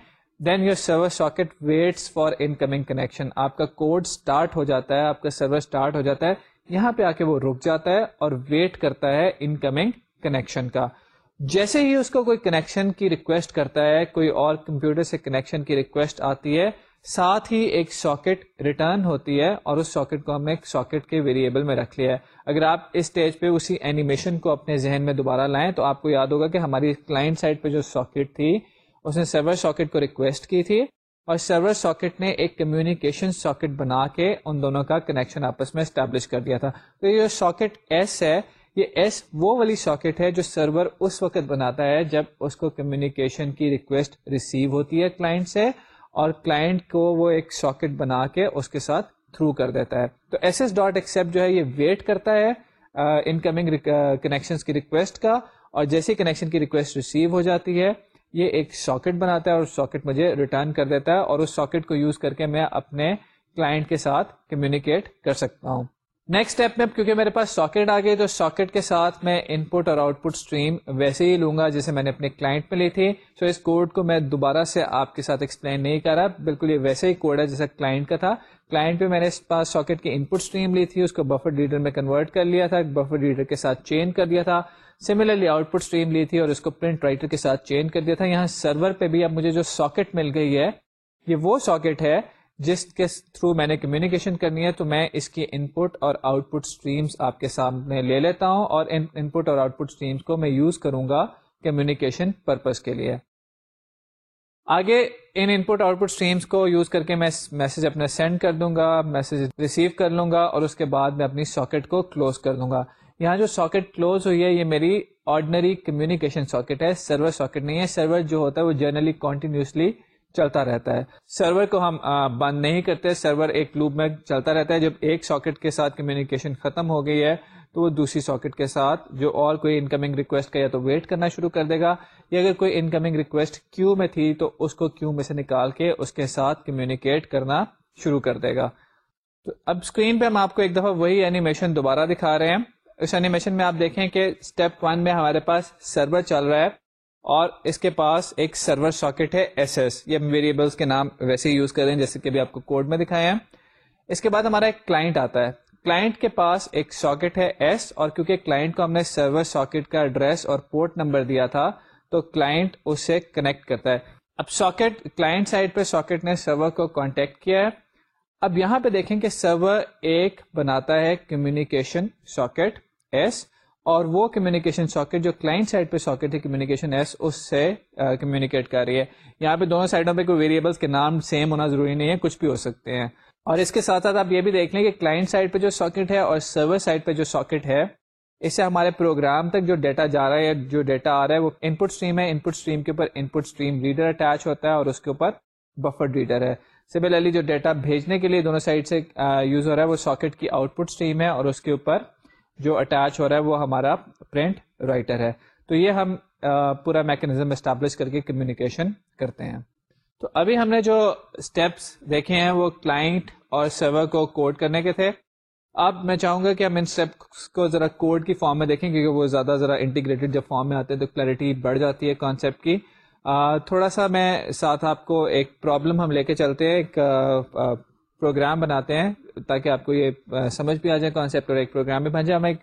then your server socket waits for incoming connection آپ کا کوڈ اسٹارٹ ہو جاتا ہے آپ کا سرور اسٹارٹ ہو جاتا ہے یہاں پہ آ کے وہ رک جاتا ہے اور ویٹ کرتا ہے ان کمنگ کنیکشن کا جیسے ہی اس کو کوئی کنیکشن کی ریکویسٹ کرتا ہے کوئی اور کمپیوٹر سے کنیکشن کی ریکویسٹ آتی ہے ساتھ ہی ایک ساکٹ ریٹرن ہوتی ہے اور اس ساکٹ کو ہم نے ایک ساکٹ کے ویریبل میں رکھ لیا ہے اگر آپ اس اسٹیج پہ اسی اینیمیشن کو اپنے ذہن میں دوبارہ لائیں تو آپ کو یاد ہوگا کہ ہماری کلائنٹ سائڈ پہ جو ساکٹ تھی اس نے سرور ساکٹ کو ریکویسٹ کی تھی اور سرور ساکٹ نے ایک کمیونیکیشن ساکٹ بنا کے ان دونوں کا کنیکشن آپس میں اسٹیبلش کر دیا تھا تو یہ جو ساکٹ ایس ہے یہ ایس وہ والی ساکٹ ہے جو سرور اس وقت بناتا ہے جب اس کو کمیونیکیشن کی ریکویسٹ ریسیو ہوتی ہے کلائنٹ سے اور کلائنٹ کو وہ ایک ساکٹ بنا کے اس کے ساتھ تھرو کر دیتا ہے تو ایس ایس ڈاٹ ایکسپٹ جو ہے یہ ویٹ کرتا ہے ان کمنگ کنیکشن کی ریکویسٹ کا اور جیسے کنیکشن کی ریکویسٹ ریسیو ہو جاتی ہے یہ ایک ساکٹ بناتا ہے اور ساکٹ مجھے ریٹرن کر دیتا ہے اور اس ساکٹ کو یوز کر کے میں اپنے کلائنٹ کے ساتھ کمیونیکیٹ کر سکتا ہوں نیکسٹ اسٹیپ میں کیونکہ میرے پاس ساکٹ آ گئی تو ساکٹ کے ساتھ میں ان پٹ اور آؤٹ پٹ اسٹریم ویسے ہی لوں گا جسے میں نے اپنے کلائنٹ میں لی تھی سو اس کوڈ کو میں دوبارہ سے آپ کے ساتھ ایکسپلین نہیں کر رہا بالکل یہ ویسے ہی کوڈ ہے جیسا کلائنٹ کا تھا کلائنٹ پہ میں نے اس پاس ساکٹ کی ان پٹ اسٹریم لی تھی اس کو بفر ریڈر میں کنورٹ کر لیا تھا بفر ریڈر کے ساتھ چین کر دیا تھا سملرلی آؤٹ پٹ اسٹریم لی تھی اور اس کو پرنٹ رائٹر کے ساتھ چین کر دیا تھا یہاں سرور پہ بھی اب مجھے جو ساکٹ مل گئی ہے یہ وہ ساکٹ ہے جس کے تھرو میں نے کمیونیکیشن کرنی ہے تو میں اس کی ان پٹ اور آؤٹ پٹ اسٹریمس آپ کے سامنے لے لیتا ہوں اور ان پٹ اور آؤٹ پٹ اسٹریمس کو میں یوز کروں گا کمیونیکیشن پرپز کے لیے آگے in input output streams کو یوز کر کے میں میسج اپنا سینڈ کر دوں گا میسج ریسیو کر لوں گا اور اس کے بعد میں اپنی ساکٹ کو کلوز کر دوں گا یہاں جو ساکٹ کلوز ہوئی ہے یہ میری آرڈنری کمیونیکیشن ساکٹ ہے سرور ساکٹ نہیں ہے سرور جو ہوتا ہے وہ جرنلی کنٹینیوسلی چلتا رہتا ہے سرور کو ہم بند نہیں کرتے سرور ایک لوپ میں چلتا رہتا ہے جب ایک ساکٹ کے ساتھ کمیونیکیشن ختم ہو گئی ہے تو وہ دوسری ساکٹ کے ساتھ جو اور کوئی انکمنگ ریکویسٹ کا یا تو ویٹ کرنا شروع کر دے گا یا اگر کوئی انکمنگ ریکویسٹ کیو میں تھی تو اس کو کیو میں سے نکال کے اس کے ساتھ کمیونیکیٹ کرنا شروع کر دے گا تو اب اسکرین پہ ہم آپ کو ایک دفعہ وہی اینیمیشن دوبارہ دکھا رہے ہیں اس اینیمیشن میں آپ دیکھیں کہ اسٹیپ ون میں ہمارے پاس سرور چل رہا ہے اور اس کے پاس ایک سرور ساکٹ ہے ایس ایس یہ ویریبلس کے نام ویسے یوز کر رہے ہیں جیسے کہ ابھی آپ کو کوڈ میں دکھائے ہیں اس کے بعد ہمارا ایک کلائنٹ آتا ہے کلائنٹ کے پاس ایک ساکٹ ہے ایس اور کیونکہ کلائنٹ کو ہم نے سرور ساکٹ کا ایڈریس اور پورٹ نمبر دیا تھا تو کلائنٹ اس سے کنیکٹ کرتا ہے اب ساکٹ کلائنٹ سائڈ پہ ساکٹ نے سرور کو کانٹیکٹ کیا ہے اب یہاں پہ دیکھیں کہ سرور ایک بناتا ہے کمیونیکیشن ساکٹ ایس اور وہ کمیونیکیشن ساکٹ جو کلائنٹ سائڈ پہ ساکٹ ہے کمیونیکیشن ایس اس سے کمیونیکیٹ کر رہی ہے یہاں پہ دونوں سائڈوں پہ کوئی ویریبلس کے نام سیم ہونا ضروری نہیں ہے کچھ بھی ہو سکتے ہیں اور اس کے ساتھ ساتھ آپ یہ بھی دیکھ لیں کہ کلائنٹ سائڈ پہ جو ساکٹ ہے اور سرور سائڈ پہ جو ساکٹ ہے اس سے ہمارے پروگرام تک جو ڈیٹا جا رہا ہے جو ڈیٹا آ رہا ہے وہ ان پٹ اسٹریم ہے ان پٹ اسٹریم کے اوپر input stream reader attach ہوتا ہے اور اس کے اوپر بفر ریڈر ہے علی جو ڈیٹا بھیجنے کے لیے دونوں سائڈ سے یوز ہو رہا ہے وہ ساکٹ کی آؤٹ پٹ اسٹریم ہے اور اس کے اوپر جو اٹیچ ہو رہا ہے وہ ہمارا پرنٹ رائٹر ہے تو یہ ہم پورا میکنزم اسٹیبلش کر کے کمیونیکیشن کرتے ہیں تو ابھی ہم نے جو اسٹیپس دیکھے ہیں وہ کلائنٹ اور سرور کو کوڈ کرنے کے تھے اب میں چاہوں گا کہ ہم ان اسٹیپس کو ذرا کوڈ کی فارم میں دیکھیں کیونکہ وہ زیادہ ذرا انٹیگریٹڈ جب فارم میں آتے ہیں تو کلیئرٹی بڑھ جاتی ہے کانسیپٹ کی تھوڑا سا میں ساتھ آپ کو ایک پرابلم ہم لے کے چلتے ہیں ایک پروگرام بناتے ہیں تاکہ آپ کو یہ سمجھ بھی آ جائے کانسیپٹ اور ایک پروگرام میں ہم ایک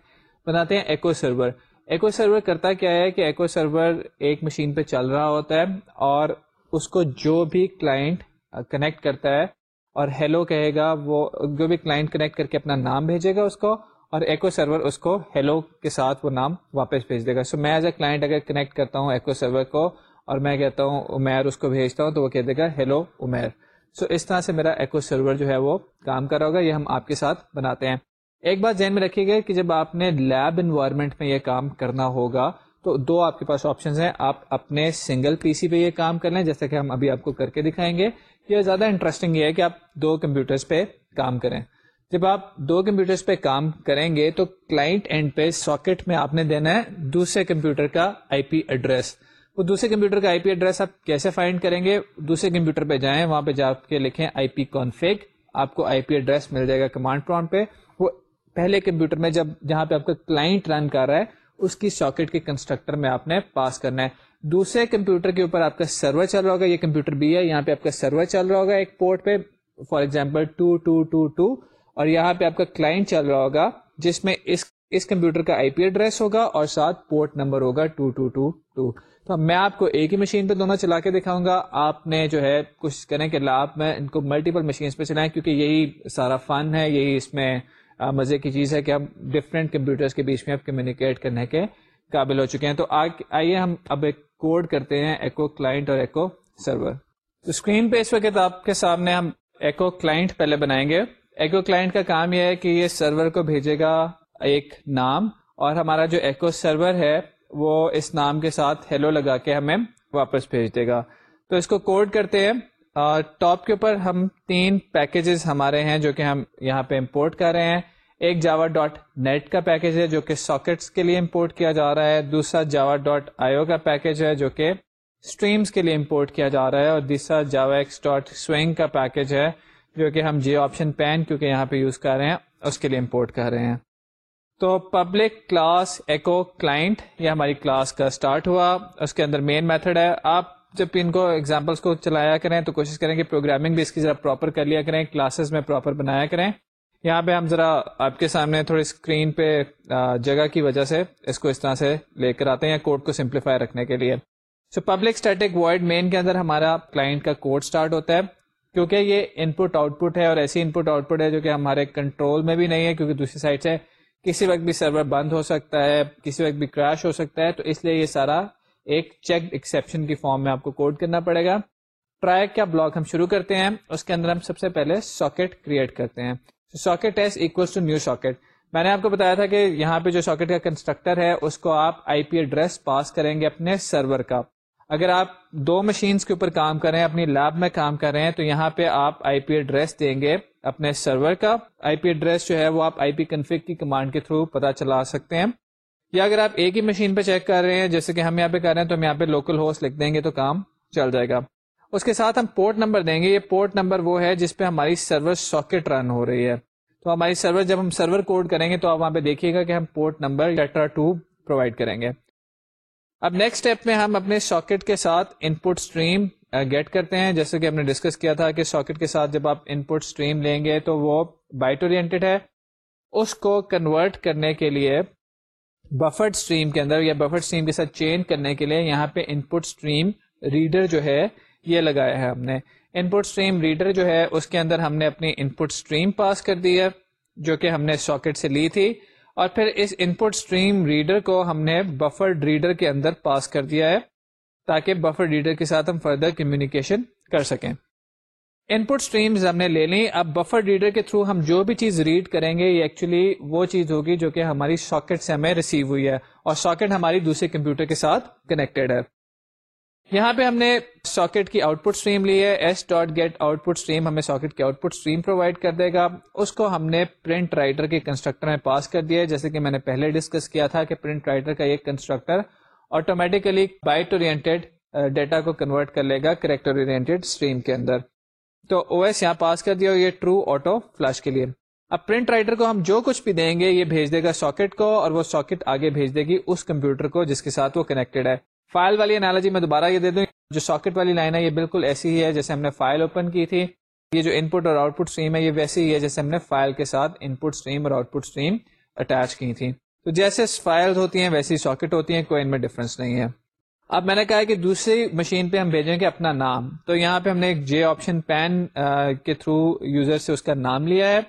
بناتے ہیں ایکو سرور ایکو سرور کرتا کیا ہے کہ ایکو سرور ایک مشین پہ چل رہا ہوتا ہے اور اس کو جو بھی کلائنٹ کنیکٹ کرتا ہے اور ہیلو کہے گا وہ جو بھی کلائنٹ کنیکٹ کر کے اپنا نام بھیجے گا اس کو اور ایکو سرور اس کو ہیلو کے ساتھ وہ نام واپس بھیج دے گا سو میں ایز اے کلائنٹ اگر کنیکٹ کرتا ہوں ایکو سرور کو اور میں کہتا ہوں عمیر اس کو بھیجتا ہوں تو وہ کہہ دے گا ہیلو عمیر سو اس طرح سے میرا ایکو سرور جو ہے وہ کام کر رہا ہوگا یہ ہم آپ کے ساتھ بناتے ہیں ایک بات ذہن میں رکھیے گا کہ جب آپ نے لیب انوائرمنٹ میں یہ کام کرنا ہوگا تو دو آپ کے پاس آپشن ہیں آپ اپنے سنگل پی سی پہ یہ کام کر لیں جیسے کہ ہم ابھی آپ کو کر کے دکھائیں گے یہ زیادہ انٹرسٹنگ یہ ہے کہ آپ دو کمپیوٹرز پہ کام کریں جب آپ دو کمپیوٹرز پہ کام کریں گے تو کلائنٹ اینڈ پہ ساکٹ میں آپ نے دینا ہے دوسرے کمپیوٹر کا آئی پی ایڈریس وہ دوسرے کمپیوٹر کا آئی پی ایڈریس آپ کیسے فائنڈ کریں گے دوسرے کمپیوٹر پہ جائیں وہاں پہ جا کے لکھیں آئی پی کانفیک آپ کو آئی پی ایڈریس مل جائے گا کمانڈ پران پہ وہ پہلے کمپیوٹر میں جب جہاں پہ آپ کا کلائنٹ رن کر رہا ہے اس کی ساکٹ کے کنسٹرکٹر میں آپ نے پاس کرنا ہے دوسرے کمپیوٹر کے اوپر آپ کا سرور چل رہا ہوگا یہ کمپیوٹر بھی ہے یہاں پہ آپ کا سرور چل رہا ہوگا ایک پورٹ پہ for example two two two two اور یہاں پہ آپ کا کلائنٹ چل رہا ہوگا جس میں اس اس کمپیوٹر کا آئی پی ایڈریس ہوگا اور ساتھ پورٹ نمبر ہوگا ٹو ٹو ٹو ٹو تو میں آپ کو ایک ہی مشین پہ دونوں چلا کے دکھاؤں گا آپ نے جو ہے کچھ کریں کہ لاپ میں ان کو ملٹیپل مشین پہ چلائیں کیونکہ یہی سارا فن ہے یہی اس میں مزے کی چیز ہے کہ ہم ڈفرینٹ کمپیوٹرس کے بیچ میں آپ کمیونیکیٹ کرنے کے قابل ہو چکے ہیں تو آئیے ہم اب ایک کوڈ کرتے ہیں ایکو کلائنٹ اور ایکو سرور تو اسکرین پہ اس وقت آپ کے سامنے ہم ایکو کلائنٹ پہلے بنائیں گے ایکو کلائنٹ کا کام یہ ہے کہ یہ سرور کو بھیجے گا ایک نام اور ہمارا جو ایکو سرور ہے وہ اس نام کے ساتھ ہیلو لگا کے ہمیں واپس بھیج دے گا تو اس کو کوڈ کرتے ہیں ٹاپ کے اوپر ہم تین پیکیجز ہمارے ہیں جو کہ ہم یہاں پہ امپورٹ کر رہے ہیں ایک جاوا ڈاٹ نیٹ کا پیکج ہے جو کہ ساکٹس کے لیے امپورٹ کیا جا رہا ہے دوسرا جاوا ڈاٹ آئیو کا پیکج ہے جو کہ اسٹریمس کے لیے امپورٹ کیا جا رہا ہے اور تیسرا جاوا ایکس ڈاٹ سوئنگ کا پیکج ہے جو کہ ہم جی آپشن پین کیونکہ یہاں پہ یوز کر رہے ہیں اس کے لیے امپورٹ کر رہے ہیں تو پبلک کلاس ایکو کلائنٹ یہ ہماری کلاس کا اسٹارٹ ہوا اس کے اندر مین میتھڈ ہے آپ جب ان کو ایگزامپلس کو چلایا کریں تو کوشش کریں کہ پروگرامنگ بھی اس کی ذرا پراپر کر لیا کریں کلاسز میں پراپر بنایا کریں یہاں پہ ہم ذرا آپ کے سامنے تھوڑی اسکرین پہ جگہ کی وجہ سے اس کو اس طرح سے لے کر آتے ہیں یا کوڈ کو سمپلیفائی رکھنے کے لیے so public static void main کے اندر ہمارا کلائنٹ کا کوڈ اسٹارٹ ہوتا ہے کیونکہ یہ ان پٹ آؤٹ پٹ ہے اور ایسی ان پٹ آؤٹ پٹ ہے جو کہ ہمارے کنٹرول میں بھی نہیں ہے کیونکہ دوسری سائڈ سے کسی وقت بھی سرور بند ہو سکتا ہے کسی وقت بھی کریش ہو سکتا ہے تو اس لیے یہ سارا ایک چیک ایکسپشن کی فارم میں آپ کو کوڈ کرنا پڑے گا ٹرائی کا بلاگ ہم شروع کرتے ہیں اس کے اندر ہم سب سے پہلے ساکٹ کریٹ کرتے ہیں socket as X to new socket میں نے آپ کو بتایا تھا کہ یہاں پہ جو ساکٹ کا کنسٹرکٹر ہے اس کو آپ آئی پی ایڈریس پاس کریں گے اپنے سرور کا اگر آپ دو مشینز کے اوپر کام کر رہے ہیں اپنی لیب میں کام کر رہے ہیں تو یہاں پہ آپ آئی پی ایڈریس دیں گے اپنے سرور کا آئی پی ایڈریس جو ہے وہ آپ آئی پی کنفک کی کمانڈ کے تھرو پتا چلا سکتے ہیں یا اگر آپ ایک ہی مشین پہ چیک کر رہے ہیں جیسے کہ ہم یہاں پہ کر رہے ہیں تو ہم یہاں پہ لوکل ہوسٹ لکھ دیں گے تو کام چل جائے گا اس کے ساتھ ہم پورٹ نمبر دیں گے یہ پورٹ نمبر وہ ہے جس پہ ہماری سرور ساکٹ رن ہو رہی ہے تو ہماری سرور جب ہم سرور کوڈ کریں گے تو آپ وہاں پہ دیکھیے گا کہ ہم پورٹ نمبر ٹو پرووائڈ کریں گے اب نیکسٹ اسٹیپ میں ہم اپنے ساکٹ کے ساتھ ان پٹ اسٹریم گیٹ کرتے ہیں جیسے کہ ہم نے ڈسکس کیا تھا کہ ساکٹ کے ساتھ جب آپ ان پٹ اسٹریم لیں گے تو وہ بائٹ اور اس کو کنورٹ کرنے کے لیے بفٹ اسٹریم کے اندر یا بفٹ اسٹریم کے ساتھ چینج کرنے کے لیے یہاں پہ ان پٹ اسٹریم ریڈر جو ہے یہ لگایا ہے ہم نے ان پٹ اسٹریم ریڈر جو ہے اس کے اندر ہم نے اپنی ان پٹ اسٹریم پاس کر دی ہے جو کہ ہم نے ساکٹ سے لی تھی اور پھر اس ان پٹ اسٹریم ریڈر کو ہم نے بفرڈ ریڈر کے اندر پاس کر دیا ہے تاکہ بفر ریڈر کے ساتھ ہم فردر کمیونیکیشن کر سکیں ان پٹ اسٹریمز ہم نے لے لیں اب بفر ریڈر کے تھرو ہم جو بھی چیز ریڈ کریں گے یہ ایکچولی وہ چیز ہوگی جو کہ ہماری ساکٹ سے ہمیں ریسیو ہوئی ہے اور ساکٹ ہماری دوسرے کمپیوٹر کے ساتھ کنیکٹڈ ہے یہاں پہ ہم نے ساکٹ کی آؤٹ پٹ اسٹریم لی ہے S dot get output stream ہمیں ساکٹ کی آؤٹ پٹ اسٹریم پرووائڈ کر دے گا اس کو ہم نے پرنٹ رائٹر کے کنسٹرکٹر میں پاس کر دیا ہے جیسے کہ میں نے پہلے ڈسکس کیا تھا کہ پرنٹ رائٹر کا ایک کنسٹرکٹر آٹومیٹیکلی بائٹ اور ڈیٹا کو کنورٹ کر لے گا کریکٹر اورینٹیڈ اسٹریم کے اندر تو او ایس یہاں پاس کر دیا یہ ٹرو آٹو فلش کے لیے اب پرنٹ رائٹر کو ہم جو کچھ بھی دیں گے یہ بھیج دے گا ساکٹ کو اور وہ ساکٹ آگے بھیج دے گی اس کمپیوٹر کو جس کے ساتھ وہ کنیکٹڈ ہے فائل والی انالوجی میں دوبارہ یہ دے دوں جو ساکٹ والی لائن ہے یہ بالکل ایسی ہی ہے جیسے ہم نے فائل اوپن کی تھی یہ جو ان پٹ اور آؤٹ پٹ اسٹریم ہے یہ ویسی ہی ہے جیسے ہم نے فائل کے ساتھ ان پٹ اسٹریم اور آؤٹ پٹ اسٹریم اٹیچ کی تھی تو جیسے فائل ہوتی ہیں ویسی ساکٹ ہوتی ہیں کوئی ان میں ڈفرنس نہیں ہے اب میں نے کہا کہ دوسری مشین پہ ہم بھیجیں گے اپنا نام تو یہاں پہ ہم نے ایک جے آپشن پین کے تھرو یوزر سے اس کا نام لیا ہے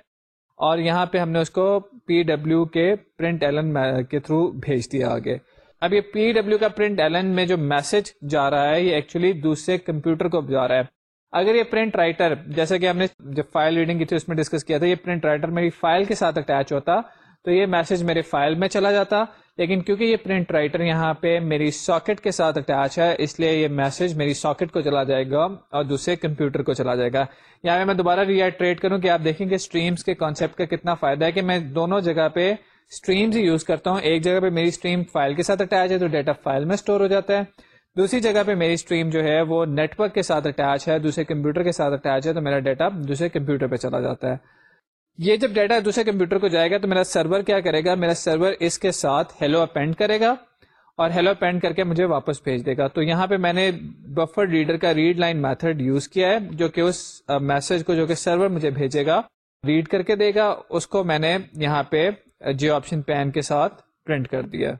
اور یہاں پہ ہم نے اس کو پی ڈبلو کے پرنٹ ایلن کے تھرو بھیج دیا آگے اب یہ پی ڈبلو کا پرنٹ ایلن میں جو میسج جا رہا ہے یہ ایکچولی دوسرے کمپیوٹر کو جا رہا ہے اگر یہ پرنٹ رائٹر جیسا کہ ہم نے جب فائل ریڈنگ کی تھی اس میں ڈسکس کیا تھا یہ پرنٹ رائٹر میری فائل کے ساتھ اٹیچ ہوتا تو یہ میسج میرے فائل میں چلا جاتا لیکن کیونکہ یہ پرنٹ رائٹر یہاں پہ میری ساکٹ کے ساتھ اٹیچ ہے اس لیے یہ میسج میری ساکٹ کو چلا جائے گا اور دوسرے کمپیوٹر کو چلا جائے گا یہاں پہ میں دوبارہ ری ٹریڈ کروں کہ آپ دیکھیں گے اسٹریمس کے کانسیپٹ کا کتنا فائدہ ہے کہ میں دونوں جگہ پہ اسٹریمز یوز کرتا ہوں ایک جگہ پہ میری اسٹریم فائل کے ساتھ اٹیچ ہے تو ڈیٹا فائل میں اسٹور ہو جاتا ہے دوسری جگہ پہ میری اسٹریم جو ہے وہ نیٹورک کے ساتھ اٹیچ ہے دوسرے کمپیوٹر کے ساتھ اٹیچ ہے تو میرا ڈیٹا دوسرے کمپیوٹر پہ چلا جاتا ہے یہ جب ڈیٹا دوسرے کمپیوٹر کو جائے گا تو میرا سرور کیا کرے گا میرا سرور اس کے ساتھ ہیلو اپینڈ کرے گا اور ہیلو پینٹ کر کے مجھے واپس بھیج دے گا تو یہاں پہ میں نے بفر ریڈر کا ریڈ لائن میتھڈ یوز کیا ہے جو کہ اس میسج کو جو کہ سرور مجھے بھیجے گا ریڈ کر کے دے گا اس کو میں نے یہاں پہ جیو آپشن پین کے ساتھ پرنٹ کر دیا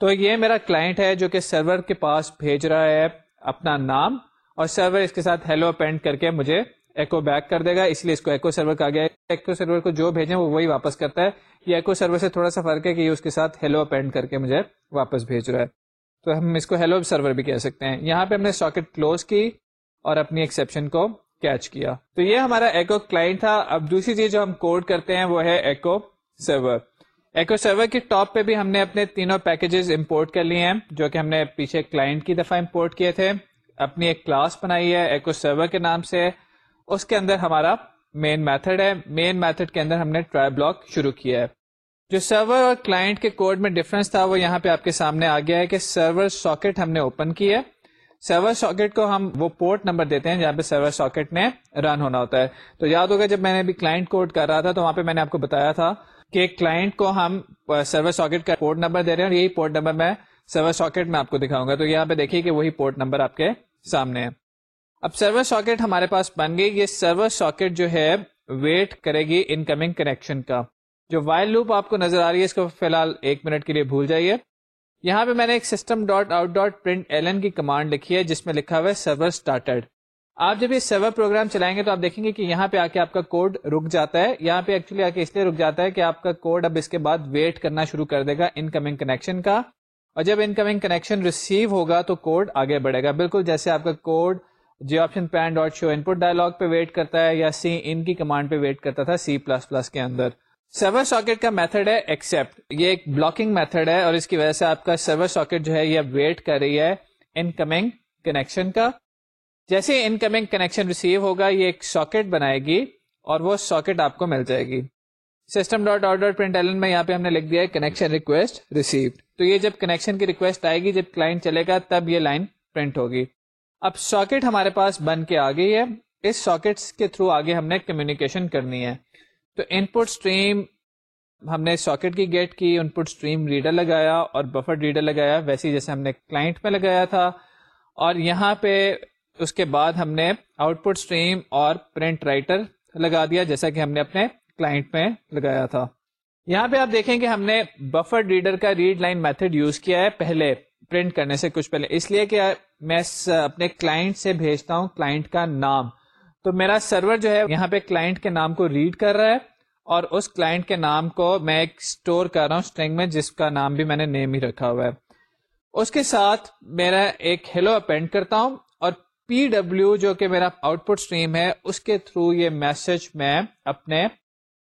تو یہ میرا کلائنٹ ہے جو کہ سرور کے پاس بھیج رہا ہے اپنا نام اور سرور اس کے ساتھ ہیلو اپینڈ کر کے مجھے ایکو بیک کر دے گا اس لیے اس کو ایکو سرور کہا گیا ایکو سرور کو جو بھیجیں وہ وہی واپس کرتا ہے ایکو سرور سے تھوڑا سا فرق ہے کہ یہ اس کے ساتھ ہیلو اپینڈ کر کے مجھے واپس بھیج رہا ہے تو ہم اس کو ہیلو سرور بھی کہہ سکتے ہیں یہاں پہ ہم نے ساکٹ کلوز کی اور اپنی ایکسیپشن کو کیچ کیا تو یہ ہمارا ایکو کلائنٹ تھا اب دوسری چیز جو ہم کوڈ کرتے ہیں وہ ہے ایکو سرور ایکو سرور کے ٹاپ پہ بھی ہم نے اپنے تینوں پیکجز امپورٹ کر لیے ہیں جو کہ ہم نے پیچھے کلائنٹ کی دفعہ امپورٹ کیے تھے اپنی ایک کلاس بنائی ہے ایکو سرور کے نام سے اس کے اندر ہمارا مین میتھڈ ہے مین میتھڈ کے اندر ہم نے ٹرائی بلاک شروع کیا ہے جو سرور اور کلائنٹ کے کوڈ میں ڈفرنس تھا وہ یہاں پہ آپ کے سامنے آ گیا ہے کہ سرور ساکٹ ہم نے اوپن کی ہے سرور ساکٹ کو ہم وہ پورٹ نمبر دیتے ہیں جہاں پہ سرور ساکٹ نے رن ہونا ہوتا ہے تو یاد ہوگا جب میں نے ابھی کلائنٹ کوڈ کر رہا تھا تو وہاں پہ میں نے آپ کو بتایا تھا کہ کلائنٹ کو ہم سرور ساکٹ کا پورٹ نمبر دے رہے ہیں اور یہی پورٹ نمبر میں سرور ساکٹ میں آپ کو دکھاؤں گا تو یہاں پہ دیکھیے کہ وہی پورٹ نمبر آپ کے سامنے ہے اب سرور ساکٹ ہمارے پاس بن گئی یہ سرور ساکٹ جو ہے ویٹ کرے گی انکمنگ کنیکشن کا جو وائل لوپ آپ کو نظر آ رہی ہے اس کو فی الحال ایک منٹ کے لیے بھول جائیے یہاں پہ میں نے ایک system dot out dot print L کی کمانڈ لکھی ہے جس میں لکھا ہوا ہے سرور اسٹارٹیڈ آپ جب یہ سرور پروگرام چلائیں گے تو آپ دیکھیں گے کہ یہاں پہ آ کے آپ کا کوڈ رک جاتا ہے یہاں پہ ایکچولی آ کے اس لیے رک جاتا ہے کہ آپ کا کوڈ اب اس کے بعد ویٹ کرنا شروع کر دے گا انکمنگ کنیکشن کا اور جب انکمنگ کنیکشن ریسیو ہوگا تو کوڈ آگے بڑھے گا بالکل جیسے آپ کا code G option pane dot show input dialog پہ ویٹ کرتا ہے یا سی ان کی کمانڈ پہ ویٹ کرتا تھا سی پلس پلس کے اندر سرور ساکٹ کا میتھڈ ہے ایکسپٹ یہ ایک بلاکنگ میتھڈ ہے اور اس کی وجہ سے آپ کا سرور ساکٹ جو ہے یہ ویٹ کر رہی ہے ان کمنگ کنیکشن کا جیسے ان کمنگ کنیکشن ریسیو ہوگا یہ ایک ساکٹ بنائے گی اور وہ ساکٹ آپ کو مل جائے گی system dot order print L N میں یہاں پہ ہم نے لکھ دیا ہے کنیکشن ریکویسٹ ریسیو تو یہ جب کنیکشن کی ریکویسٹ آئے گی جب کلائنٹ چلے گا تب یہ لائن پرنٹ ہوگی اب ساکٹ ہمارے پاس بن کے آ گئی ہے اس ساکٹ کے تھرو آگے ہم نے کمیونیکیشن کرنی ہے تو ان پٹ اسٹریم ہم نے ساکٹ کی گیٹ کی ان پٹ اسٹریم ریڈر لگایا اور بفر ریڈر لگایا ویسے جیسے ہم نے کلائنٹ میں لگایا تھا اور یہاں پہ اس کے بعد ہم نے آؤٹ پٹ اسٹریم اور پرنٹ رائٹر لگا دیا جیسا کہ ہم نے اپنے کلائنٹ میں لگایا تھا یہاں پہ آپ دیکھیں کہ ہم نے بفر ریڈر کا ریڈ لائن میتھڈ یوز کیا ہے پہلے پرنٹ کرنے سے کچھ پہلے اس لیے کہ میں اپنے کلائنٹ سے بھیجتا ہوں کلائنٹ کا نام تو میرا سرور جو ہے یہاں پہ کلائنٹ کے نام کو ریڈ کر رہا ہے اور اس کلائنٹ کے نام کو میں ایک اسٹور کر رہا ہوں اسٹرنگ میں جس کا نام بھی میں نے نیم ہی رکھا ہوا ہے اس کے ساتھ میرا ایک ہیلو اپینڈ کرتا ہوں اور پی ڈبلو جو کہ میرا آؤٹ پٹ اسٹریم ہے اس کے تھرو یہ میسج میں اپنے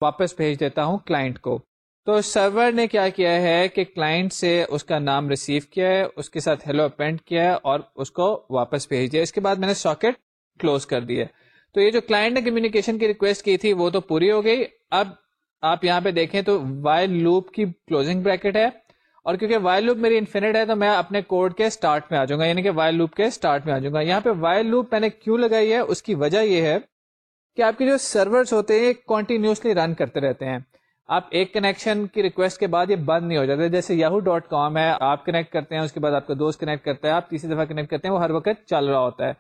واپس بھیج دیتا ہوں کلائنٹ کو تو سرور نے کیا کیا ہے کہ کلائنٹ سے اس کا نام ریسیو کیا ہے اس کے ساتھ ہیلو اپینٹ کیا ہے اور اس کو واپس بھیج دیا اس کے بعد میں نے ساکٹ کلوز کر دیا تو یہ جو کلائنٹ نے کمیونیکیشن کی ریکویسٹ کی تھی وہ تو پوری ہو گئی اب آپ یہاں پہ دیکھیں تو وائل لوپ کی کلوزنگ بریکٹ ہے اور کیونکہ وائل لوپ میری انفینٹ ہے تو میں اپنے کوڈ کے اسٹارٹ میں آ جاؤں گا یعنی کہ وائل لوپ کے اسٹارٹ میں آ جاؤں گا یہاں پہ وائل لوپ میں نے کیوں لگائی ہے اس کی وجہ یہ ہے کہ آپ کے جو سرورز ہوتے ہیں کنٹینیوسلی رن کرتے رہتے ہیں آپ ایک کنیکشن کی ریکویسٹ کے بعد یہ بند نہیں ہو جاتا جیسے یاہو ڈاٹ کام ہے آپ کنیکٹ کرتے ہیں اس کے بعد آپ آپ کا دوست کنیکٹ کنیکٹ کرتا ہے ہے تیسری دفعہ کرتے ہیں وہ ہر وقت چل رہا ہوتا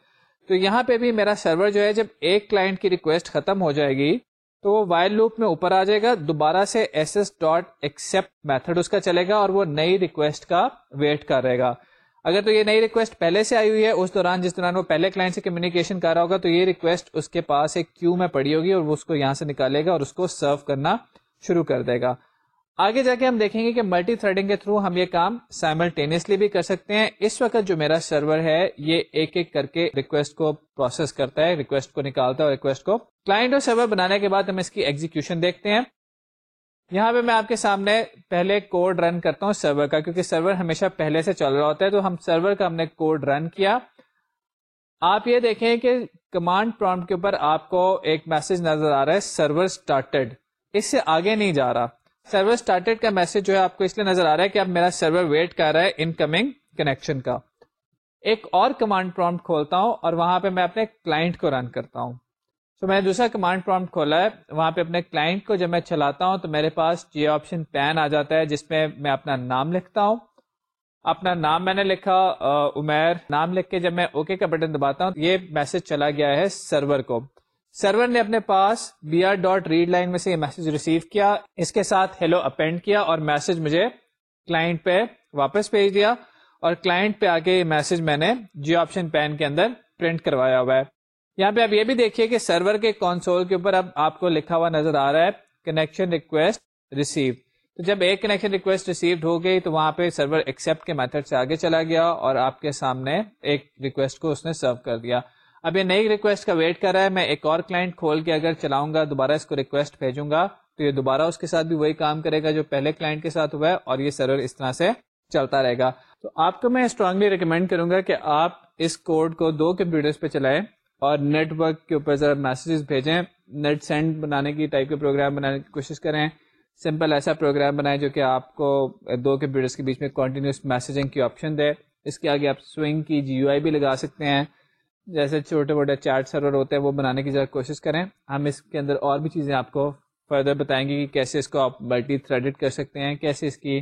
تو یہاں پہ بھی میرا سرور جو ہے جب ایک کلائنٹ کی ریکویسٹ ختم ہو جائے گی تو وہ وائل لوپ میں اوپر آ جائے گا دوبارہ سے S S dot accept method اس کا چلے گا اور وہ نئی ریکویسٹ کا ویٹ کر رہے گا اگر تو یہ نئی ریکویسٹ پہلے سے آئی ہوئی ہے اس دوران جس دوران وہ پہلے کلائنٹ سے کمیونیکیشن کر رہا ہوگا تو یہ ریکویسٹ اس کے پاس ایک کیو میں پڑی ہوگی اور وہ اس کو یہاں سے نکالے گا اور اس کو سرو کرنا شروع کر دے گا آگے جا کے ہم دیکھیں گے کہ ملٹی تھریڈنگ کے تھرو ہم یہ کام سائملٹینسلی بھی کر سکتے ہیں اس وقت جو میرا سرور ہے یہ ایک ایک کر کے ریکویسٹ کو پروسیس کرتا ہے ریکویسٹ کو نکالتا ہے ریکویسٹ کو کلائنٹ اور سرور بنانے کے بعد ہم اس کی ایگزیکشن دیکھتے ہیں یہاں پہ میں آپ کے سامنے پہلے کوڈ رن کرتا ہوں سرور کا کیونکہ سرور ہمیشہ پہلے سے چل رہا ہوتا ہے تو ہم سرور کا ہم نے کوڈ رن کیا آپ یہ دیکھیں کہ کمانڈ کے اوپر آپ کو ایک میسج نظر آ رہا ہے سرور اسٹارٹیڈ اس سے آگے نہیں جا رہا سرور اسٹارٹیڈ کا میسج جو ہے آپ کو اس لیے نظر آ رہا ہے کہ اب میرا سرور ویٹ کر رہا ہے ان کمنگ کنیکشن کا ایک اور کمانڈ پرومٹ کھولتا ہوں اور وہاں پہ میں اپنے کلائنٹ کو رن کرتا ہوں سو میں نے دوسرا کمانڈ پرومٹ کھولا ہے وہاں پہ اپنے کلائنٹ کو جب میں چلاتا ہوں تو میرے پاس یہ آپشن پین آ جاتا ہے جس میں میں اپنا نام لکھتا ہوں اپنا نام میں نے لکھا عمیر نام لکھ کے جب میں اوکے کا بٹن دباتا ہوں یہ میسج چلا گیا ہے سرور کو سرور نے اپنے پاس B R dot read line میں سے یہ میسج ریسیو کیا اس کے ساتھ ہیلو اپینڈ کیا اور میسج مجھے کلائنٹ پہ واپس بھیج دیا اور کلائنٹ پہ آ کے یہ میسج میں نے جیو آپشن پین کے اندر پرنٹ کروایا ہوا ہے یہاں پہ آپ یہ بھی دیکھیے کہ سرور کے کانسول کے اوپر اب آپ کو لکھا ہوا نظر آ رہا ہے کنیکشن ریکویسٹ ریسیو تو جب ایک کنیکشن ریکویسٹ ریسیوڈ ہو گئی تو وہاں پہ سرور ایکسپٹ کے میتھڈ سے آگے چلا گیا اور آپ کے سامنے ایک ریکویسٹ کو اس نے سرو کر دیا اب یہ نئی ریکویسٹ کا ویٹ کر رہا ہے میں ایک اور کلائنٹ کھول کے اگر چلاؤں گا دوبارہ اس کو ریکویسٹ بھیجوں گا تو یہ دوبارہ اس کے ساتھ بھی وہی کام کرے گا جو پہلے کلائنٹ کے ساتھ ہوا ہے اور یہ سرور اس طرح سے چلتا رہے گا تو آپ کو میں اسٹرانگلی ریکمینڈ کروں گا کہ آپ اس کوڈ کو دو کمپیوٹرس پہ چلائیں اور نیٹ ورک کے اوپر ذرا میسیجز بھیجیں نیٹ سینڈ بنانے کی ٹائپ کے پروگرام بنانے کی کوشش کریں سمپل ایسا پروگرام بنائیں جو کہ آپ کو دو کمپیوٹرس کے بیچ میں کنٹینیوس میسیجنگ کی آپشن دے اس کے آگے آپ سوئنگ کی جی یو آئی بھی لگا سکتے ہیں جیسے چھوٹے موٹے چارٹ سرور ہوتے ہیں وہ بنانے کی ذرا کوشش کریں ہم اس کے اندر اور بھی چیزیں آپ کو فردر بتائیں گے کہ کیسے اس کو آپ ملٹی تھریڈڈ کر سکتے ہیں کیسے اس کی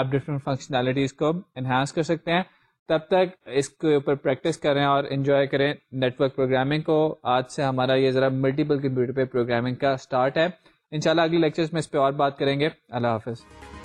آپ ڈفرینٹ فنکشنالٹیز کو انہانس کر سکتے ہیں تب تک اس کے اوپر پریکٹس کریں اور انجوائے کریں نیٹ ورک پروگرامنگ کو آج سے ہمارا یہ ذرا ملٹیپل کمپیوٹر پہ پروگرامنگ کا اسٹارٹ ہے ان اگلی لیکچرز لیکچرس میں اس پہ اور بات کریں گے اللہ حافظ